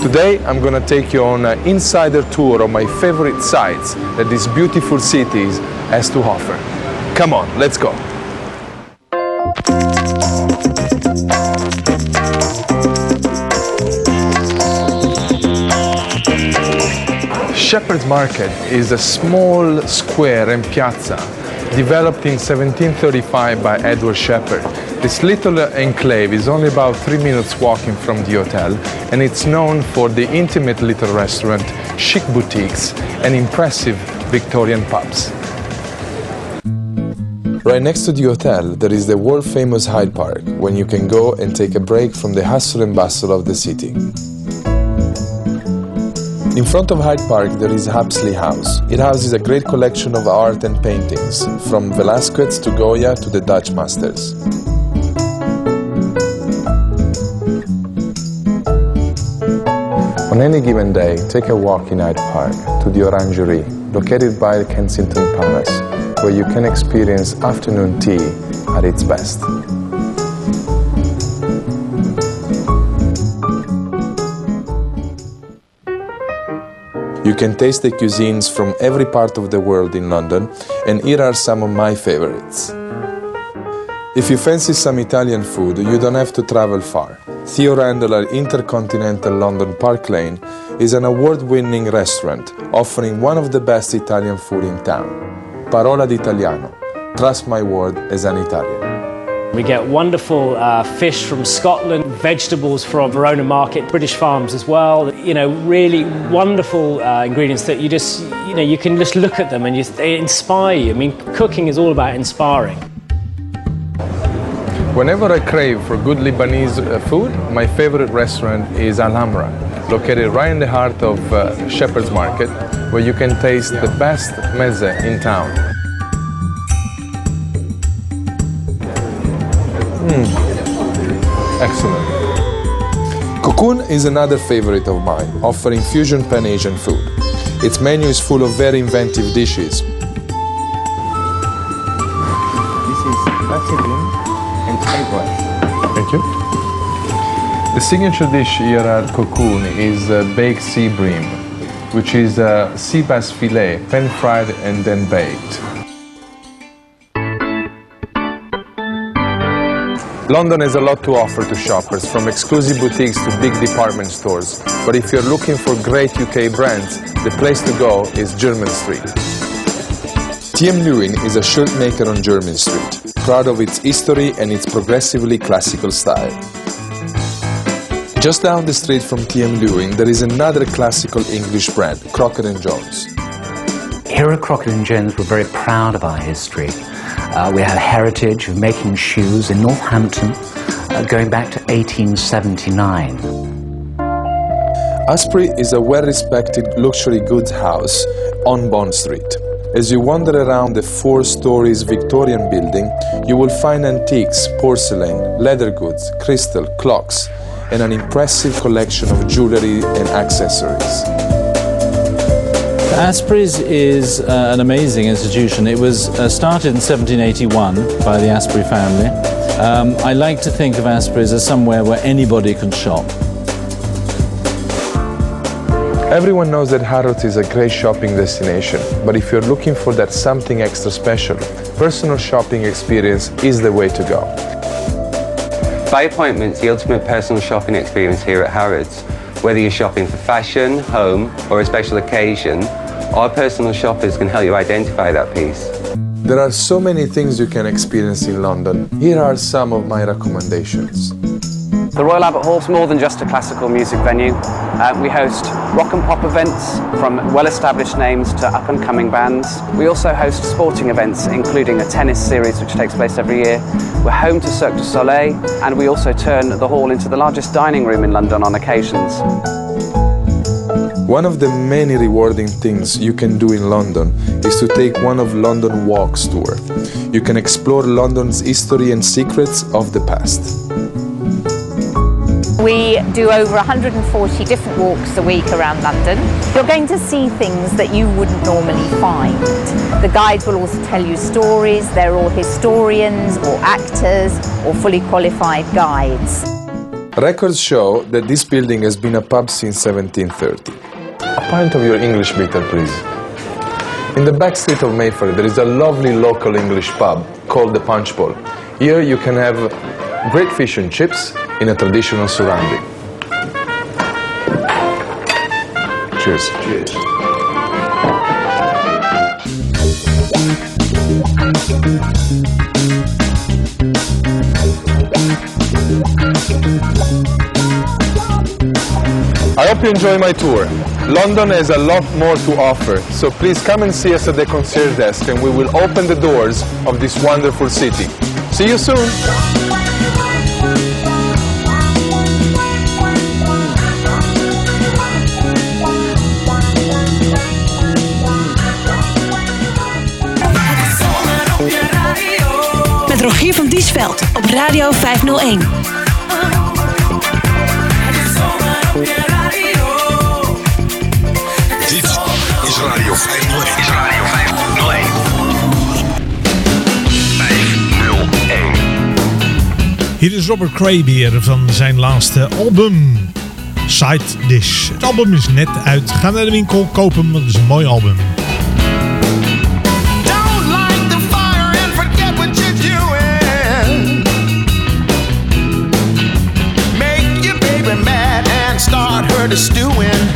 Today I'm going to take you on an insider tour of my favorite sites that this beautiful city has to offer. Come on, let's go. Shepherd's Market is a small square and piazza developed in 1735 by Edward Shepherd. This little enclave is only about three minutes walking from the hotel and it's known for the intimate little restaurant, chic boutiques and impressive Victorian pubs. Right next to the hotel, there is the world famous Hyde Park, when you can go and take a break from the hustle and bustle of the city. In front of Hyde Park, there is Hapsley House. It houses a great collection of art and paintings, from Velázquez to Goya to the Dutch masters. On any given day, take a walk in Hyde Park to the Orangerie, located by the Kensington Palace, where you can experience afternoon tea at its best. You can taste the cuisines from every part of the world in London, and here are some of my favorites. If you fancy some Italian food, you don't have to travel far. Theo Randall at Intercontinental London Park Lane is an award winning restaurant offering one of the best Italian food in town. Parola d'Italiano. Trust my word as an Italian. We get wonderful uh, fish from Scotland, vegetables from Verona Market, British farms as well. You know, really wonderful uh, ingredients that you just, you know, you can just look at them and you, they inspire you. I mean, cooking is all about inspiring. Whenever I crave for good Lebanese uh, food, my favorite restaurant is Alhambra, located right in the heart of uh, Shepherd's Market, where you can taste the best meze in town. Mm. Excellent. Cocoon is another favorite of mine, offering fusion Pan Asian food. Its menu is full of very inventive dishes. Thank you. The signature dish here at Cocoon is uh, baked sea bream, which is a sea bass fillet, pan fried and then baked. London has a lot to offer to shoppers, from exclusive boutiques to big department stores. But if you're looking for great UK brands, the place to go is German Street. TM Lewin is a shirt maker on German Street, proud of its history and its progressively classical style. Just down the street from TM Lewin, there is another classical English brand, Crockett & Jones. Here at Crockett and Jones, we're very proud of our history. Uh, we have a heritage of making shoes in Northampton uh, going back to 1879. Asprey is a well-respected luxury goods house on Bond Street. As you wander around the four stories Victorian building, you will find antiques, porcelain, leather goods, crystal, clocks, and an impressive collection of jewelry and accessories. Asprey's is uh, an amazing institution. It was uh, started in 1781 by the Asprey family. Um, I like to think of Asprey's as somewhere where anybody can shop. Everyone knows that Harrods is a great shopping destination, but if you're looking for that something extra special, personal shopping experience is the way to go. By appointment, the ultimate personal shopping experience here at Harrods. Whether you're shopping for fashion, home, or a special occasion, our personal shoppers can help you identify that piece. There are so many things you can experience in London. Here are some of my recommendations. The Royal Albert Hall is more than just a classical music venue. Uh, we host rock and pop events from well-established names to up-and-coming bands. We also host sporting events, including a tennis series which takes place every year. We're home to Cirque du Soleil, and we also turn the hall into the largest dining room in London on occasions. One of the many rewarding things you can do in London is to take one of London Walks tour. You can explore London's history and secrets of the past. We do over 140 different walks a week around London. You're going to see things that you wouldn't normally find. The guides will also tell you stories. They're all historians or actors or fully qualified guides. Records show that this building has been a pub since 1730. A pint of your English bitter, please. In the back street of Mayfair, there is a lovely local English pub called the Punch Bowl. Here you can have great fish and chips in a traditional surrounding. Cheers. Cheers. I hope you enjoy my tour. London has a lot more to offer, so please come and see us at the concierge desk and we will open the doors of this wonderful city. See you soon! Op Radio 501. Dit is Radio 501. Is Radio 501. 501. Hier is Robert Cray weer van zijn laatste album. Side Dish. Het album is net uit. Ga naar de winkel, koop hem, want het is een mooi album. word is stewing.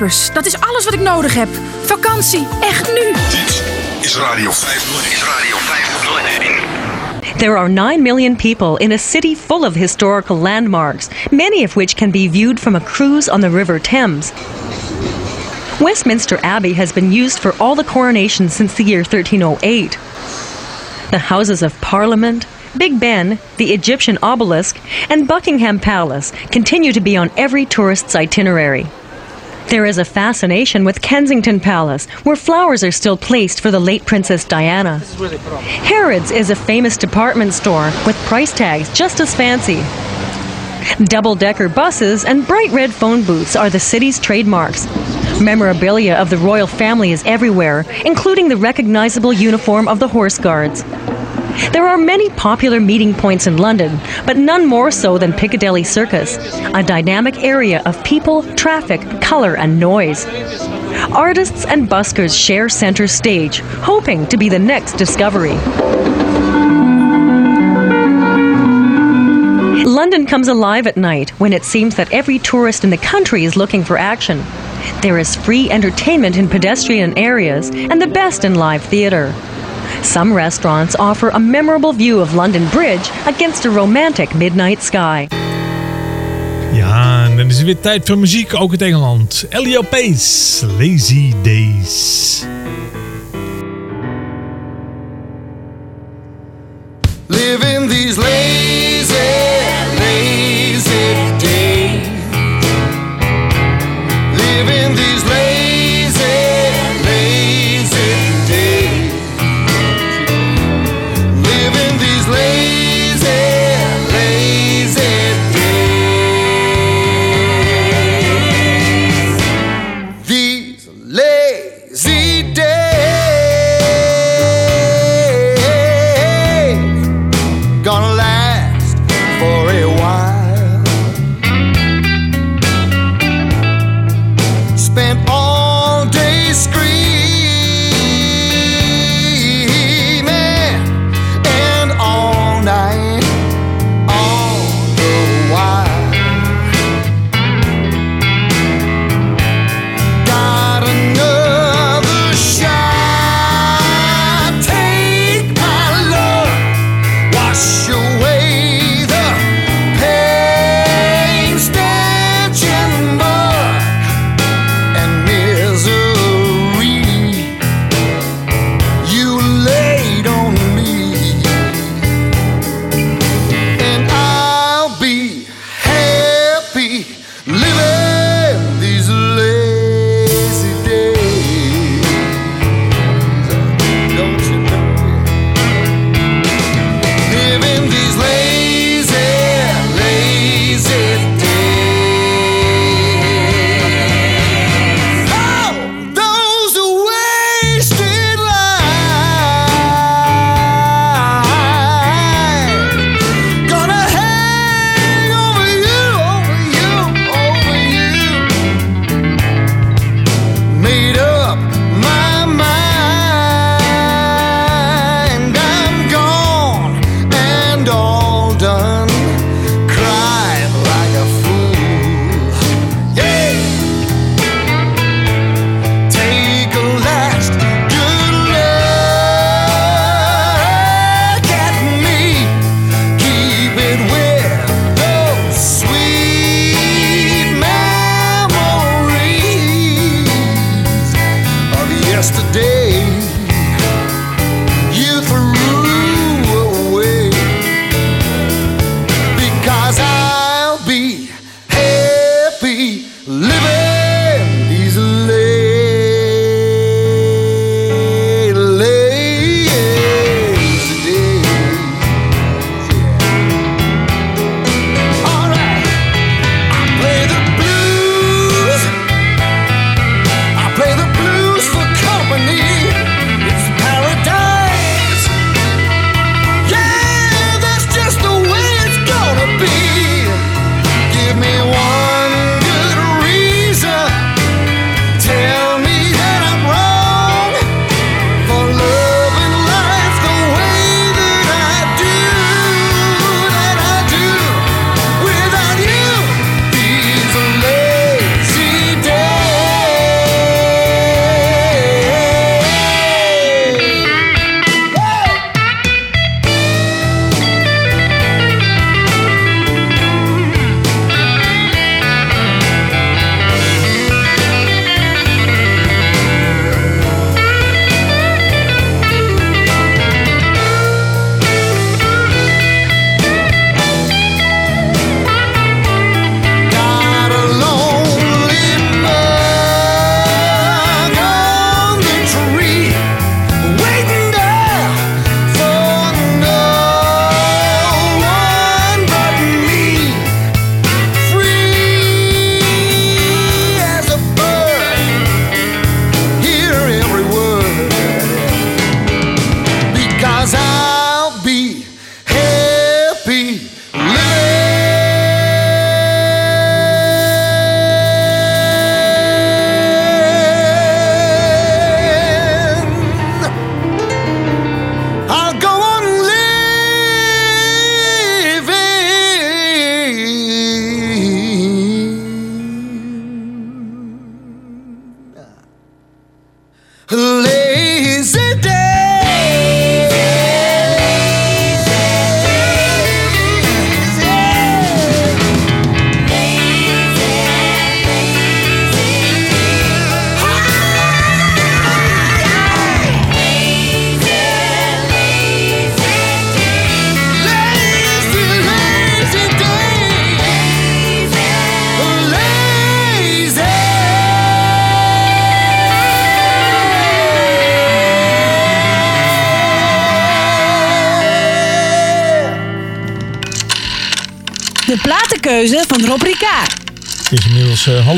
En. Dat is alles wat ik nodig heb. Vakantie, echt nu. Dit is Radio 501. Is Radio 501. There are 9 million people in a city full of historical landmarks, many of which can be viewed from a cruise on the River Thames. Westminster Abbey has been used for all the coronations since the year 1308. The Houses of Parliament, Big Ben, the Egyptian obelisk, and Buckingham Palace continue to be on every tourist's itinerary. There is a fascination with Kensington Palace, where flowers are still placed for the late Princess Diana. Harrods is a famous department store with price tags just as fancy. Double decker buses and bright red phone booths are the city's trademarks. Memorabilia of the royal family is everywhere, including the recognizable uniform of the Horse Guards. There are many popular meeting points in London, but none more so than Piccadilly Circus, a dynamic area of people, traffic, colour, and noise. Artists and buskers share centre stage, hoping to be the next discovery. London comes alive at night when it seems that every tourist in the country is looking for action. There is free entertainment in pedestrian areas and the best in live theatre. Some restaurants offer a memorable view of London Bridge against a romantic midnight sky. Ja, en dan is het weer tijd voor muziek, ook uit Engeland. Elio Pace, Lazy Days.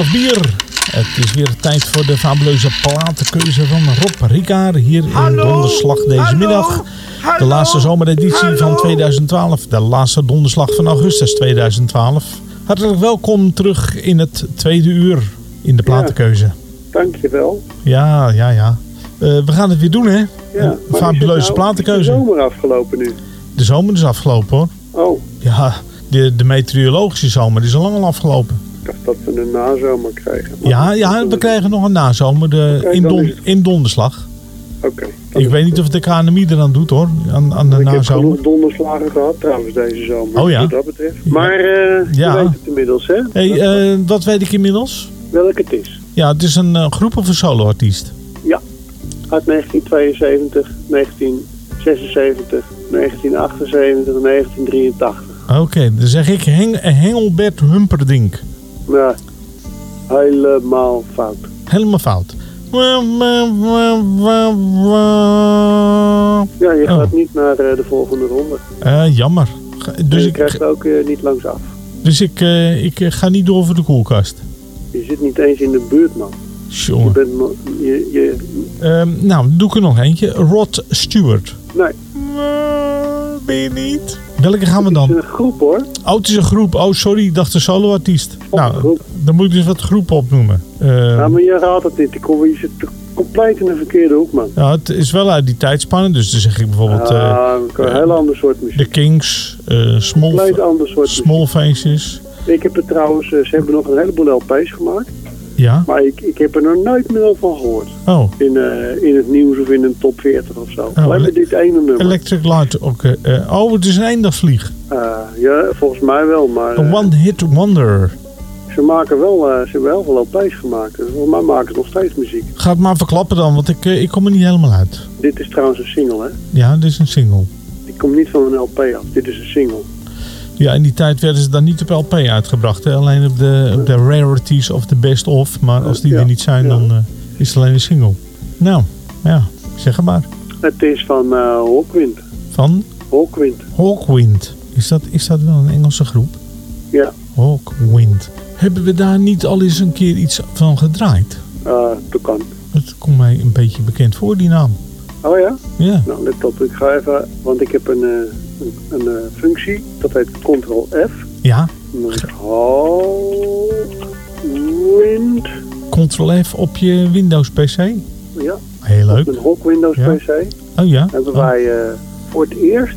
Half bier. Het is weer tijd voor de fabuleuze platenkeuze van Rob Ricard. Hier in Donderslag deze middag. De laatste zomereditie van 2012. De laatste donderslag van augustus 2012. Hartelijk welkom terug in het tweede uur in de platenkeuze. Dankjewel. Ja, ja, ja. Eh, we gaan het weer doen, hè? Ja, Een fabuleuze het nou- platenkeuze. Is de zomer afgelopen nu? De zomer is afgelopen, hoor. Oh, Ja, de, de meteorologische zomer is al lang al afgelopen. Ik dat we een nazomer krijgen. Maar- Ja, ja, we krijgen nog een nazomer de, Oké, in, dan don, is het- in donderslag. Oké. Ik weet niet of de KNMI eraan doet hoor, aan, aan de Ik heb nazomer. genoeg donderslagen gehad trouwens deze zomer. Oh ja? Wat dat betreft. Maar eh Ja. je weet het inmiddels hè? Hey, eh, wat weet ik inmiddels? Welk het is. Ja, het is een eh, groep of een soloartiest. Ja. Uit 1972, 1976, 1978 en 1983. Oké, dan zeg ik Heng, Hengelbert Humperdinck. Nou, helemaal fout. Helemaal fout. Ja, je Oh. gaat niet naar eh, de volgende ronde. Eh, jammer. Dus je ik, krijgt ook eh, niet langs af. dus ik, ik ga niet door voor de koelkast. Je zit niet eens in de buurt, man. Je Jongen. bent je, je, Ehm, nou, doe ik er nog eentje. Rod Stewart. nee, Ben je niet? Welke gaan we dan? het is een groep hoor. Oh, het is een groep. Oh, sorry, ik dacht een soloartiest. Nou, dan moet ik dus wat groepen opnoemen. Eh, Ja, maar je raadt het niet. Ik kom- Je zit compleet in de verkeerde hoek, man. ja, het is wel uit die tijdspanne, dus dan zeg ik bijvoorbeeld eh, Ah, een heel ander soort muziek. The Kings, eh Small, ander soort small Faces. Ik heb er trouwens, eh, ze hebben nog een heleboel LP's gemaakt. Ja? Maar ik, ik heb er nog nooit meer van gehoord. Oh, In, eh, in het nieuws of in een top 40 of zo. Oh, Alleen maar dit ene nummer. Electric Light. Oké. eh, oh, het is een eendagsvlieg. Eh, ja, volgens mij wel, maar Een One Hit Wonder. ze maken wel, ze hebben heel veel LP's gemaakt. Dus volgens mij maken ze nog steeds muziek. Ga het maar verklappen dan, want ik, ik kom er niet helemaal uit. Dit is trouwens een single, hè? Ja, dit is een single. Die komt niet van een LP af. Dit is een single. Ja, in die tijd werden ze dan niet op LP uitgebracht. Hè? Alleen op de, op de rarities of de best of. Maar als die er niet zijn, dan eh, is het alleen een single. Nou, ja, zeg maar. Het is van eh Hawkwind. Van Hawkwind, Hawkwind. Is dat, is dat wel een Engelse groep? ja. Hawkwind. Hebben we daar niet al eens een keer iets van gedraaid? eh dat kan. Dat komt mij een beetje bekend voor, die naam. Oh ja? Ja. Nou, let op. Ik ga even, want ik heb een, een, eh, functie. Dat heet Ctrl-F. Ja, Hawkwind. Ctrl-F op je Windows PC. Ja. Heel leuk. Een Hawk Windows Ja. PC. Oh ja? Hebben Oh. wij eh, voor het eerst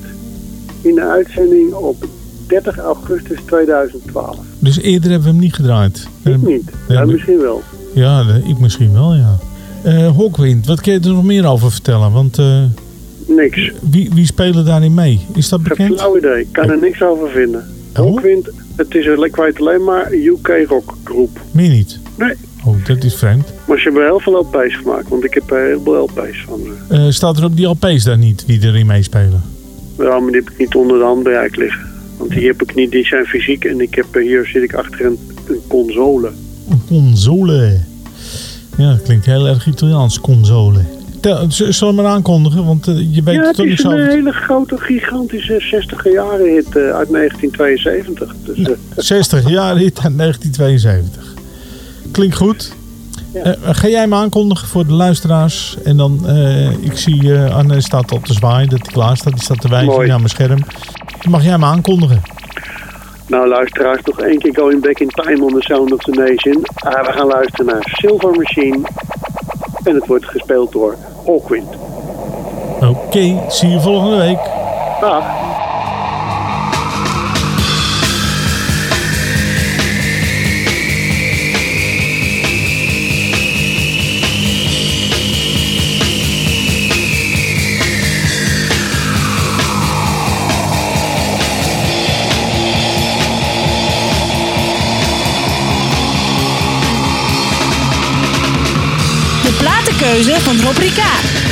in de uitzending op 30 augustus 2012. Dus eerder hebben we hem niet gedraaid. Ik Eh, niet. Ja, misschien wel. Ja, ik misschien wel, ja. Eh Hawkwind, wat kun je er nog meer over vertellen? Want eh, Niks. wie, wie spelen daarin mee? Is dat bekend? flauw idee. Ik kan er niks over vinden. Oh? Hawkwind, het is een, ik weet alleen maar UK rockgroep. Meer niet? Nee. Oh, dat is vreemd. Maar ze hebben heel veel LP's gemaakt, want ik heb er heel veel LP's van ze. Eh, staat er op die LP's daar niet wie erin meespelen? Ja, maar die heb ik niet onder de handbereik liggen. Want die heb ik niet, die zijn fysiek en ik heb, eh, hier zit ik achter een, een console. Een console. Ja, dat klinkt heel erg Italiaans, console. Tel, z- zullen we maar aankondigen, want eh, je weet ja, het toch niet is zo. een hele grote, gigantische 60 jaren hit eh, uit 1972. Dus, eh, 60 jaar hit uit 1972. Klinkt goed. Eh, ga jij me aankondigen voor de luisteraars? En dan, eh, ik zie uh, Anne staat al te zwaaien, dat hij klaar staat. Die staat te wijzen naar mijn scherm. Dan mag jij me aankondigen. nou, luisteraars, nog één keer Going Back in Time on the Sound of the Nation. Ah, we gaan luisteren naar Silver Machine. En het wordt gespeeld door Hawkwind. Oké, zie je volgende week. Dag. Platenkeuze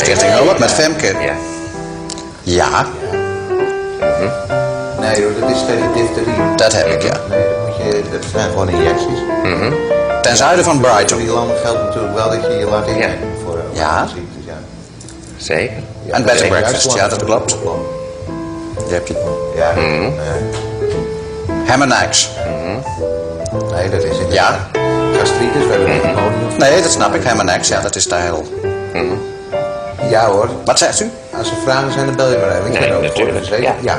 Stichting Hulp met Femke. Ja. Ja. Nee hoor, dat is tegen difterie. Dat heb ik, ja. Nee, dat, moet je, dat zijn gewoon injecties. Ten zuiden van Voor Brighton. die landen geldt natuurlijk wel dat je je laat injecten voor eh, Ja. ziektes, ja. Zeker. En bed and breakfast, ja, dat klopt. Je hebt je. Ja. Ham and eggs. Nee, dat is in Ja. gastritis, we hebben. Nee, dat snap ik. Ham and eggs, ja, dat is de heel. Ja hoor. Wat zegt u? Als er vragen zijn, dan bel je maar even. Ik Nee, ben ook natuurlijk. voor verzekerd. Ja.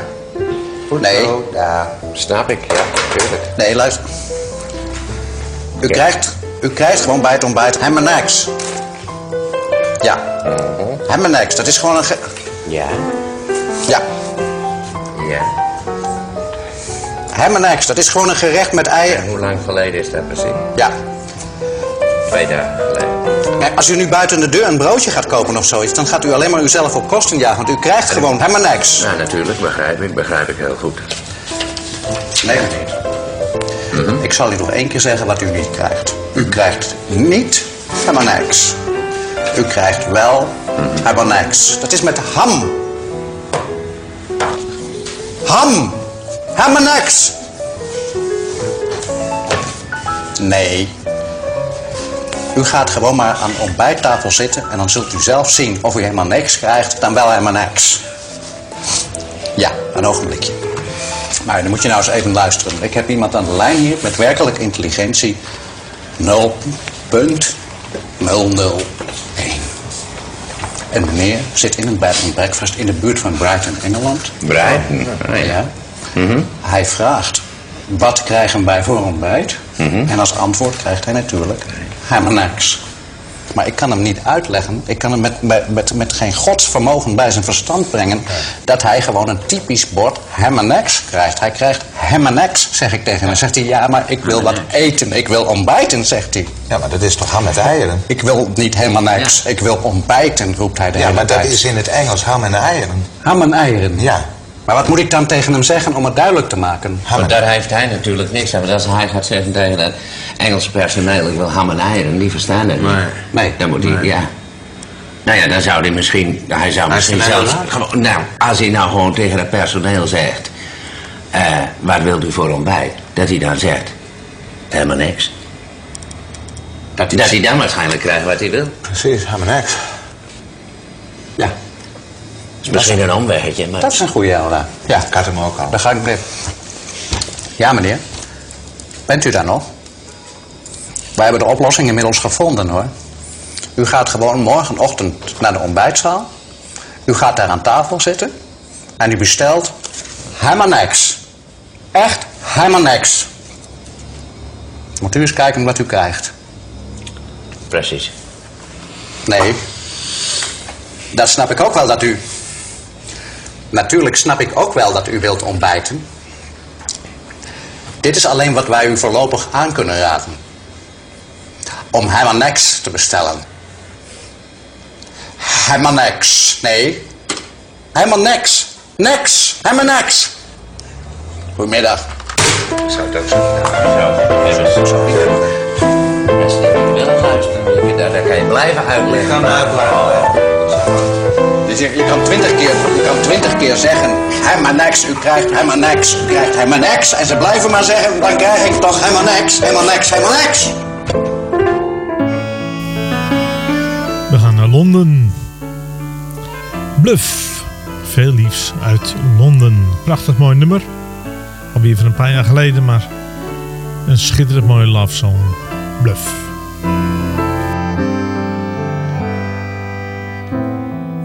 Goed Nee. zo. Ja. Snap ik, ja, natuurlijk. Nee, luister. U, krijgt, u krijgt gewoon bij het ontbijt and eggs. Ja. Ham and eggs, dat is gewoon een... ge- Ja. Ja. Ja. Ham and eggs, dat is gewoon een gerecht met eieren. En hoe lang geleden is dat precies? Ja. Twee dagen. Kijk, als u nu buiten de deur een broodje gaat kopen of zoiets, dan gaat u alleen maar uzelf op kosten jagen. Want u krijgt gewoon and eggs. Ja, natuurlijk, begrijp ik, begrijp ik heel goed. Nee, meneer. Ik zal u nog één keer zeggen wat u niet krijgt. U krijgt niet and eggs. U krijgt wel and eggs. Dat is met ham. Ham. And eggs. Nee. U gaat gewoon maar aan de ontbijttafel zitten en dan zult u zelf zien of u helemaal niks krijgt, dan wel helemaal niks. Ja, een ogenblikje. Maar dan moet je nou eens even luisteren. Ik heb iemand aan de lijn hier met werkelijk intelligentie 0.001. En meneer zit in een bed and breakfast in de buurt van Brighton, Engeland. Brighton, ah, ja. ja. Hij vraagt, wat krijgen wij voor ontbijt? En als antwoord krijgt hij natuurlijk ham and eggs. Maar ik kan hem niet uitleggen, ik kan hem met, met, met, geen godsvermogen bij zijn verstand brengen... dat hij gewoon een typisch bord ham and eggs krijgt. Hij krijgt ham and eggs, zeg ik tegen hem. Dan zegt hij, ja, maar ik wil wat eten, ik wil ontbijten, zegt hij. Ja, maar dat is toch ham met eieren? Ik wil niet ham and eggs, ik wil ontbijten, roept hij de Ja, hele maar dat is in het Engels ham en eieren. Ham en eieren? Ja. Maar wat moet ik dan tegen hem zeggen om het duidelijk te maken? Maar daar heeft hij natuurlijk niks aan. Want als hij gaat zeggen tegen dat Engelse personeel... ik wil ham en eieren, die verstaan dat niet. Nee. Dan moet hij, Nee. ja... Nou ja, dan zou hij misschien... Hij zou Hij is misschien zelfs... Gewoon, nou, als hij nou gewoon tegen het personeel zegt... eh, wat wilt u voor ontbijt? Dat hij dan zegt... Helemaal niks. Dat, hij dan waarschijnlijk krijgt wat hij wil. Precies, en eggs. Ja. Is misschien een omweggetje, maar... Dat is een goede Elda. Ja. Ik had hem ook al. Dan ga ik. Ja, meneer. Bent u daar nog? Wij hebben de oplossing inmiddels gevonden, hoor. U gaat gewoon morgenochtend naar de ontbijtzaal. U gaat daar aan tafel zitten. En u bestelt eggs. Echt eggs. Moet u eens kijken wat u krijgt. Precies. Nee. Dat snap ik ook wel dat u. Natuurlijk snap ik ook wel dat u wilt ontbijten. Dit is alleen wat wij u voorlopig aan kunnen raden. Om helemaal niks te bestellen. Helemaal niks. Nee. Helemaal niks. Niks. Helemaal niks. Goedemiddag. Zou het ook zo? Je wil luisteren, dan kan je blijven uitleggen. kan uitleggen. Dus je, je kan twintig keer, je kan twintig keer zeggen, helemaal niks, u krijgt helemaal niks, u krijgt helemaal niks. En ze blijven maar zeggen, dan krijg ik toch helemaal niks, helemaal niks, helemaal niks. We gaan naar Londen. Bluff. Veel liefs uit Londen. Prachtig mooi nummer. Alweer van een paar jaar geleden, maar een schitterend mooie love song. Bluff.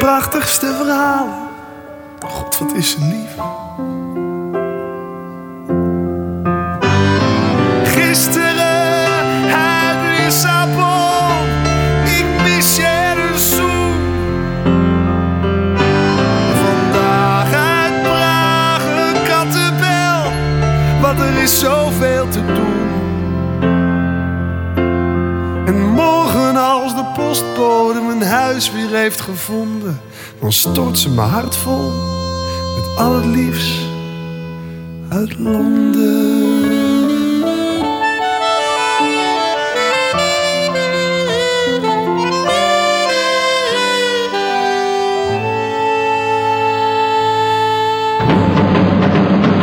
Prachtigste verhalen. God, wat is ze lief. Gisteren uit Lissabon. Ik mis je de zoen. Vandaag uit een kattenbel. Want er is zoveel te doen. Postbode mijn huis weer heeft gevonden, dan stort ze mijn hart vol met al het liefst uit Londen.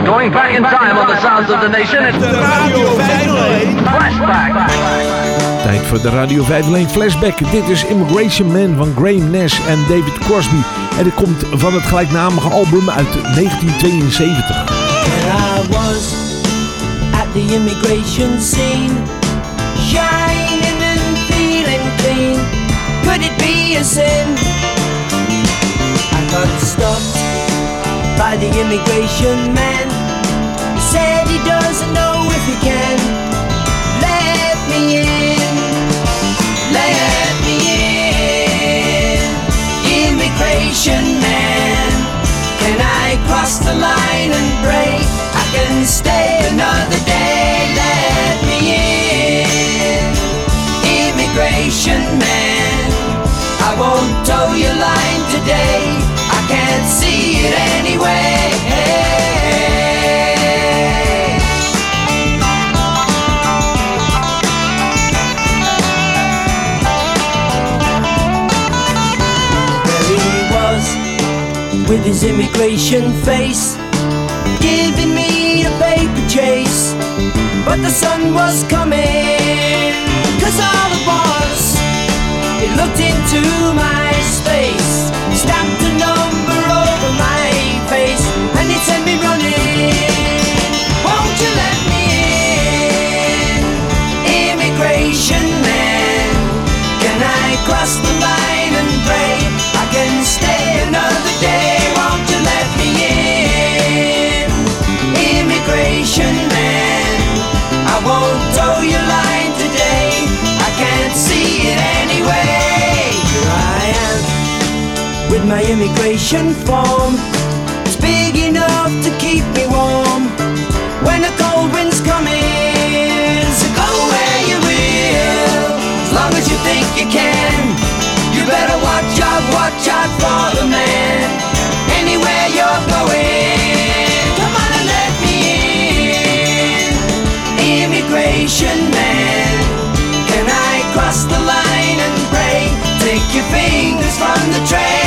Going back in time on the sounds of the nation. It's the Radio 501 Flashback. Tijd voor de Radio 501 Flashback. Dit is Immigration Man van Graham Nash en David Crosby. En het komt van het gelijknamige album uit 1972. There I was at the immigration scene, shining and feeling clean. Could it be a sin? I got stopped by the immigration man. He said he doesn't know if he can immigration man. Can I cross the line and break? I can stay another day. Let me in, immigration man. I won't toe your line today. I can't see it anyway. There with his immigration face, giving me a paper chase. But the sun was coming, cause all it was, it looked into my space, stamped a number won't toe your line today. I can't see it anyway. Here I am with my immigration form. It's big enough to keep me warm when the cold wind's coming. So go where you will, as long as you think you can. You better watch out, watch out for the man. Anywhere you're going. Salvation Man. Can I cross the line and pray? Take your fingers from the tray.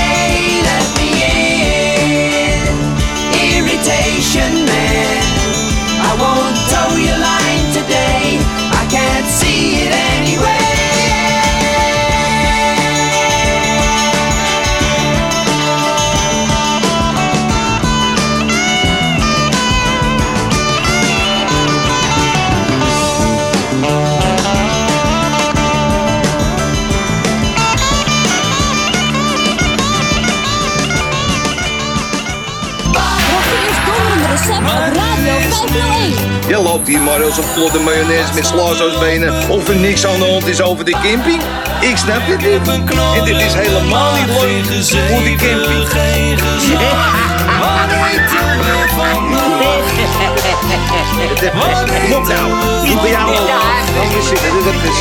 Je loopt hier maar als een vlotte mayonaise met slazoosbenen of er niks aan de hand is over de camping. Ik snap dit niet. En dit is helemaal niet leuk voor de camping. Kom nou, niet bij jou. Anders zitten, dit heb ik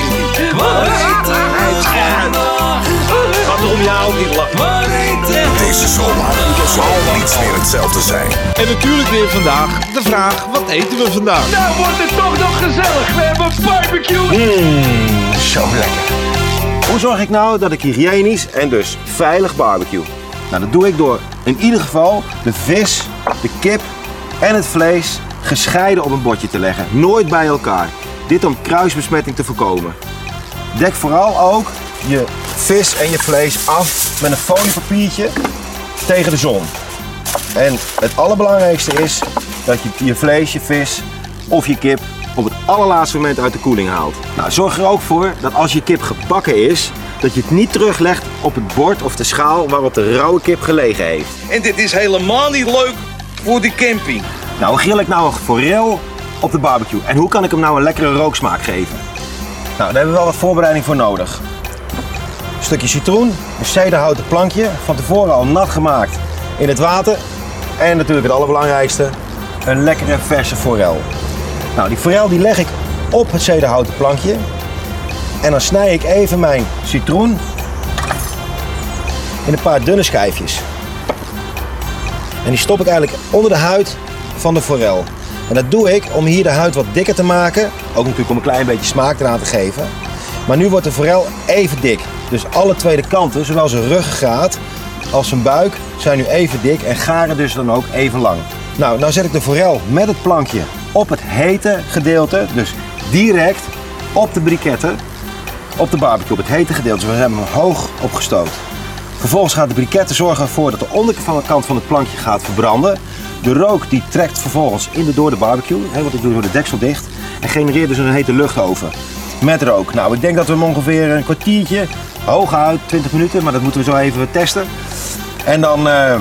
Gaat om jou niet lachen. Deze zomer zal niets meer hetzelfde zijn. En natuurlijk weer vandaag de vraag, wat eten we vandaag? Nou wordt het toch nog gezellig. We hebben barbecue. Mmm, zo lekker. Hoe zorg ik nou dat ik hygiënisch en dus veilig barbecue? Nou, dat doe ik door in ieder geval de vis, de kip en het vlees gescheiden op een bordje te leggen. Nooit bij elkaar. Dit om kruisbesmetting te voorkomen. Dek vooral ook je vis en je vlees af met een foliepapiertje tegen de zon. En het allerbelangrijkste is dat je je vlees, je vis of je kip op het allerlaatste moment uit de koeling haalt. Nou, zorg er ook voor dat als je kip gebakken is, dat je het niet teruglegt op het bord of de schaal waarop de rauwe kip gelegen heeft. En dit is helemaal niet leuk voor de camping. Nou, grill ik nou een forel op de barbecue? En hoe kan ik hem nou een lekkere rooksmaak geven? Nou, daar hebben we wel wat voorbereiding voor nodig. Stukje citroen, een cederhouten plankje, van tevoren al nat gemaakt in het water. En natuurlijk het allerbelangrijkste, een lekkere verse forel. Nou, die forel die leg ik op het cederhouten plankje. En dan snij ik even mijn citroen in een paar dunne schijfjes. En die stop ik eigenlijk onder de huid van de forel. En dat doe ik om hier de huid wat dikker te maken. Ook natuurlijk om een klein beetje smaak eraan te geven. Maar nu wordt de forel even dik. Dus alle tweede kanten, zowel zijn ruggengraat als zijn buik, zijn nu even dik en garen dus dan ook even lang. Nou, nou zet ik de forel met het plankje op het hete gedeelte. Dus direct op de briketten, op de barbecue, op het hete gedeelte. Dus we hebben hem hoog opgestoot. Vervolgens gaat de briketten zorgen ervoor dat de onderkant van het plankje gaat verbranden. De rook die trekt vervolgens in de door de barbecue, hè, want ik doe door de deksel dicht. En genereert dus een hete luchtoven met rook. Nou, ik denk dat we hem ongeveer een kwartiertje, hooguit 20 minuten, maar dat moeten we zo even testen. En dan, eh,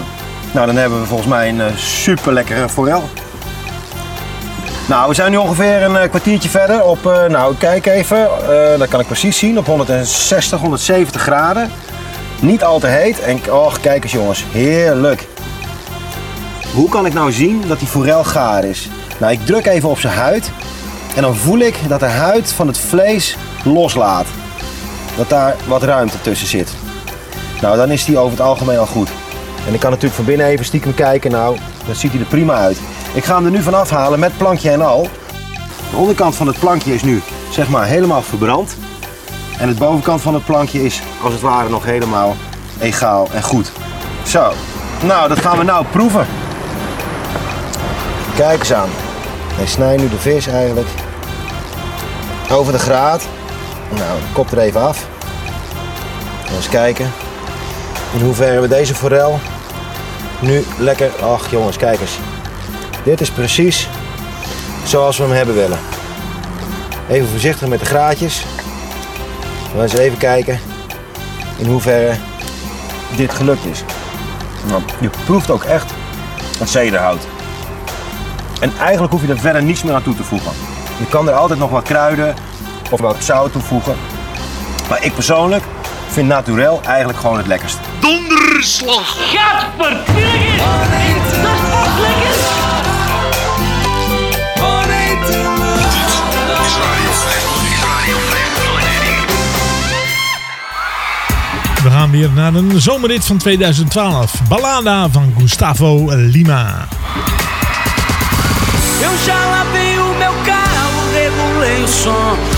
nou, dan hebben we volgens mij een super lekkere forel. Nou, we zijn nu ongeveer een eh, kwartiertje verder op, eh, nou kijk even, dat kan ik precies zien, op 160, 170 graden. Niet al te heet en och, kijk eens jongens, heerlijk. Hoe kan ik nou zien dat die forel gaar is? Nou, ik druk even op zijn huid en dan voel ik dat de huid van het vlees loslaat. Dat daar wat ruimte tussen zit. Nou, dan is die over het algemeen al goed. En ik kan natuurlijk van binnen even stiekem kijken. Nou, dan ziet hij er prima uit. Ik ga hem er nu van afhalen met plankje en al. De onderkant van het plankje is nu zeg maar helemaal verbrand. En de bovenkant van het plankje is als het ware nog helemaal egaal en goed. Zo, nou dat gaan we nou proeven. Kijk eens aan. Hij snijdt nu de vis eigenlijk over de graat. Nou, kop er even af. Eens kijken in hoeverre we deze forel nu lekker... Ach jongens, kijk eens. Dit is precies zoals we hem hebben willen. Even voorzichtig met de graatjes. We eens even kijken in hoeverre dit gelukt is. Je proeft ook echt het zederhout. En eigenlijk hoef je er verder niets meer aan toe te voegen. Je kan er altijd nog wat kruiden of wat zout toevoegen. Maar ik persoonlijk vind naturel eigenlijk gewoon het lekkerst. Donderslag! Gadverdikke! Dat is lekker! We gaan weer naar een zomerrit van 2012. Ballada van Gustavo Lima. Eu já lavei o meu carro, regulei o som.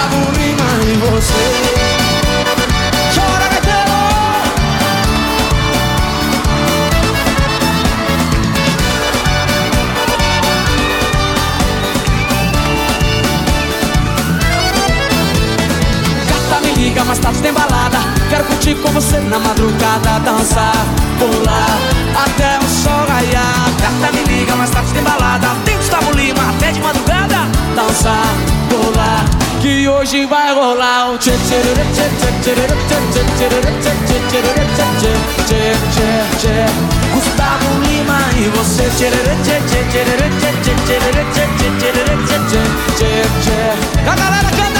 Gustavo Lima e você! Gata me liga, mais tarde tem balada Quero curtir com você na madrugada Dançar, pular, até o sol raiar. Gata me liga, mais tarde tem balada Tem Gustavo Lima, até de madrugada Dançar, pular, que hoje vai rolar o tchê tchê tchê tchê tchê tchê tchê tchê Gustavo Lima e você tchê tchê tchê tchê tchê tchê tchê tchê tchê tchê tchê A galera canta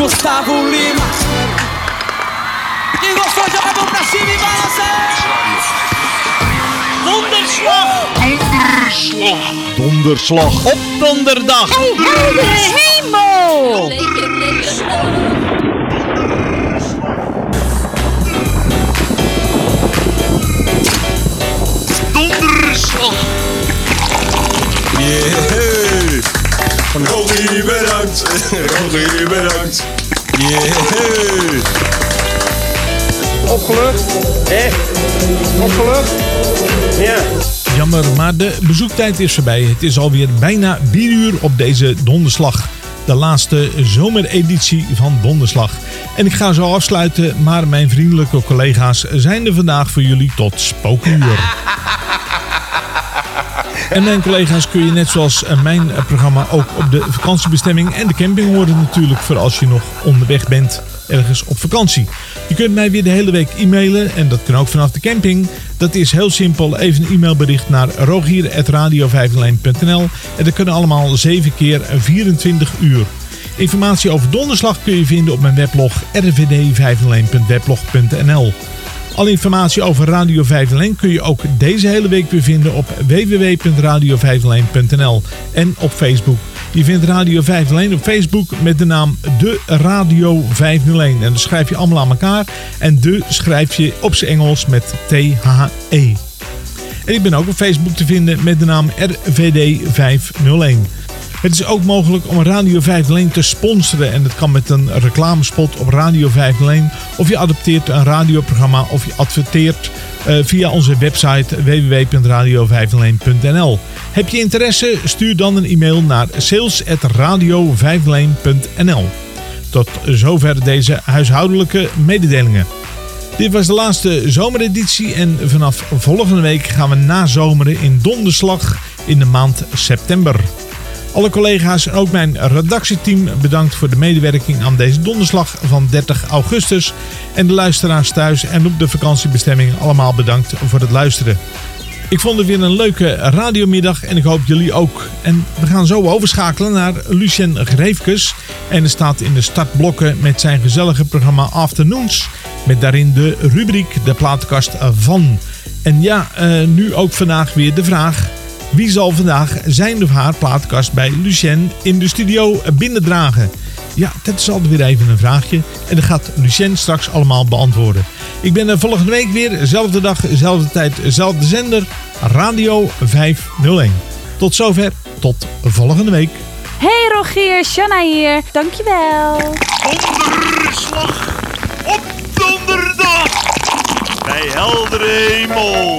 Gustavo Lima Quem gostou joga a mão pra cima e balança Donderslag. Donderslag op donderdag. de hemel! Donderslag. Yeah. Rogie, bedankt. Rogie, bedankt. Yeah. Opgelucht? Eh? Opgelucht? Ja. Jammer, maar de bezoektijd is voorbij. Het is alweer bijna 4 uur op deze donderslag. De laatste zomereditie van Donderslag. En ik ga zo afsluiten, maar mijn vriendelijke collega's zijn er vandaag voor jullie tot spookuur. En mijn collega's kun je net zoals eh, mijn eh, programma ook op de vakantiebestemming en de camping horen natuurlijk voor als je nog onderweg bent ergens op vakantie. Je kunt mij weer de hele week e-mailen en dat kan ook vanaf de camping. Dat is heel simpel. Even een e-mailbericht naar rogier.radio en dat kunnen allemaal 7 keer 24 uur. Informatie over donderslag kun je vinden op mijn weblog rvd501.weblog.nl. Alle informatie over Radio 501 kun je ook deze hele week weer vinden op www.radio501.nl en op Facebook. Je vindt Radio 501 op Facebook met de naam De Radio 501. En dat schrijf je allemaal aan elkaar. En de schrijf je op zijn Engels met T-H-E. En ik ben ook op Facebook te vinden met de naam RVD 501. Het is ook mogelijk om Radio 501 te sponsoren en dat kan met een reclamespot op Radio 501 of je adopteert een radioprogramma of je adverteert uh, via onze website www.radio501.nl. Heb je interesse? Stuur dan een e-mail naar sales.radio501.nl. Tot zover deze huishoudelijke mededelingen. Dit was de laatste zomereditie en vanaf volgende week gaan we nazomeren in donderslag in de maand september. Alle collega's en ook mijn redactieteam bedankt voor de medewerking aan deze donderslag van 30 augustus. En de luisteraars thuis en op de vakantiebestemming allemaal bedankt voor het luisteren. Ik vond het weer een leuke radiomiddag en ik hoop jullie ook. En we gaan zo overschakelen naar Lucien Greefkes. En er staat in de startblokken met zijn gezellige programma Afternoons. Met daarin de rubriek De Plaatkast van. En ja, eh, nu ook vandaag weer de vraag... Wie zal vandaag zijn of haar plaatkast bij Lucien in de studio binnendragen? Ja, dat is altijd weer even een vraagje. En dat gaat Lucien straks allemaal beantwoorden. Ik ben er volgende week weer. Zelfde dag, zelfde tijd, zelfde zender. Radio 501. Tot zover. Tot volgende week. Hey Rogier, Shanna hier. Dankjewel. Donderslag op donderdag bij heldere hemel.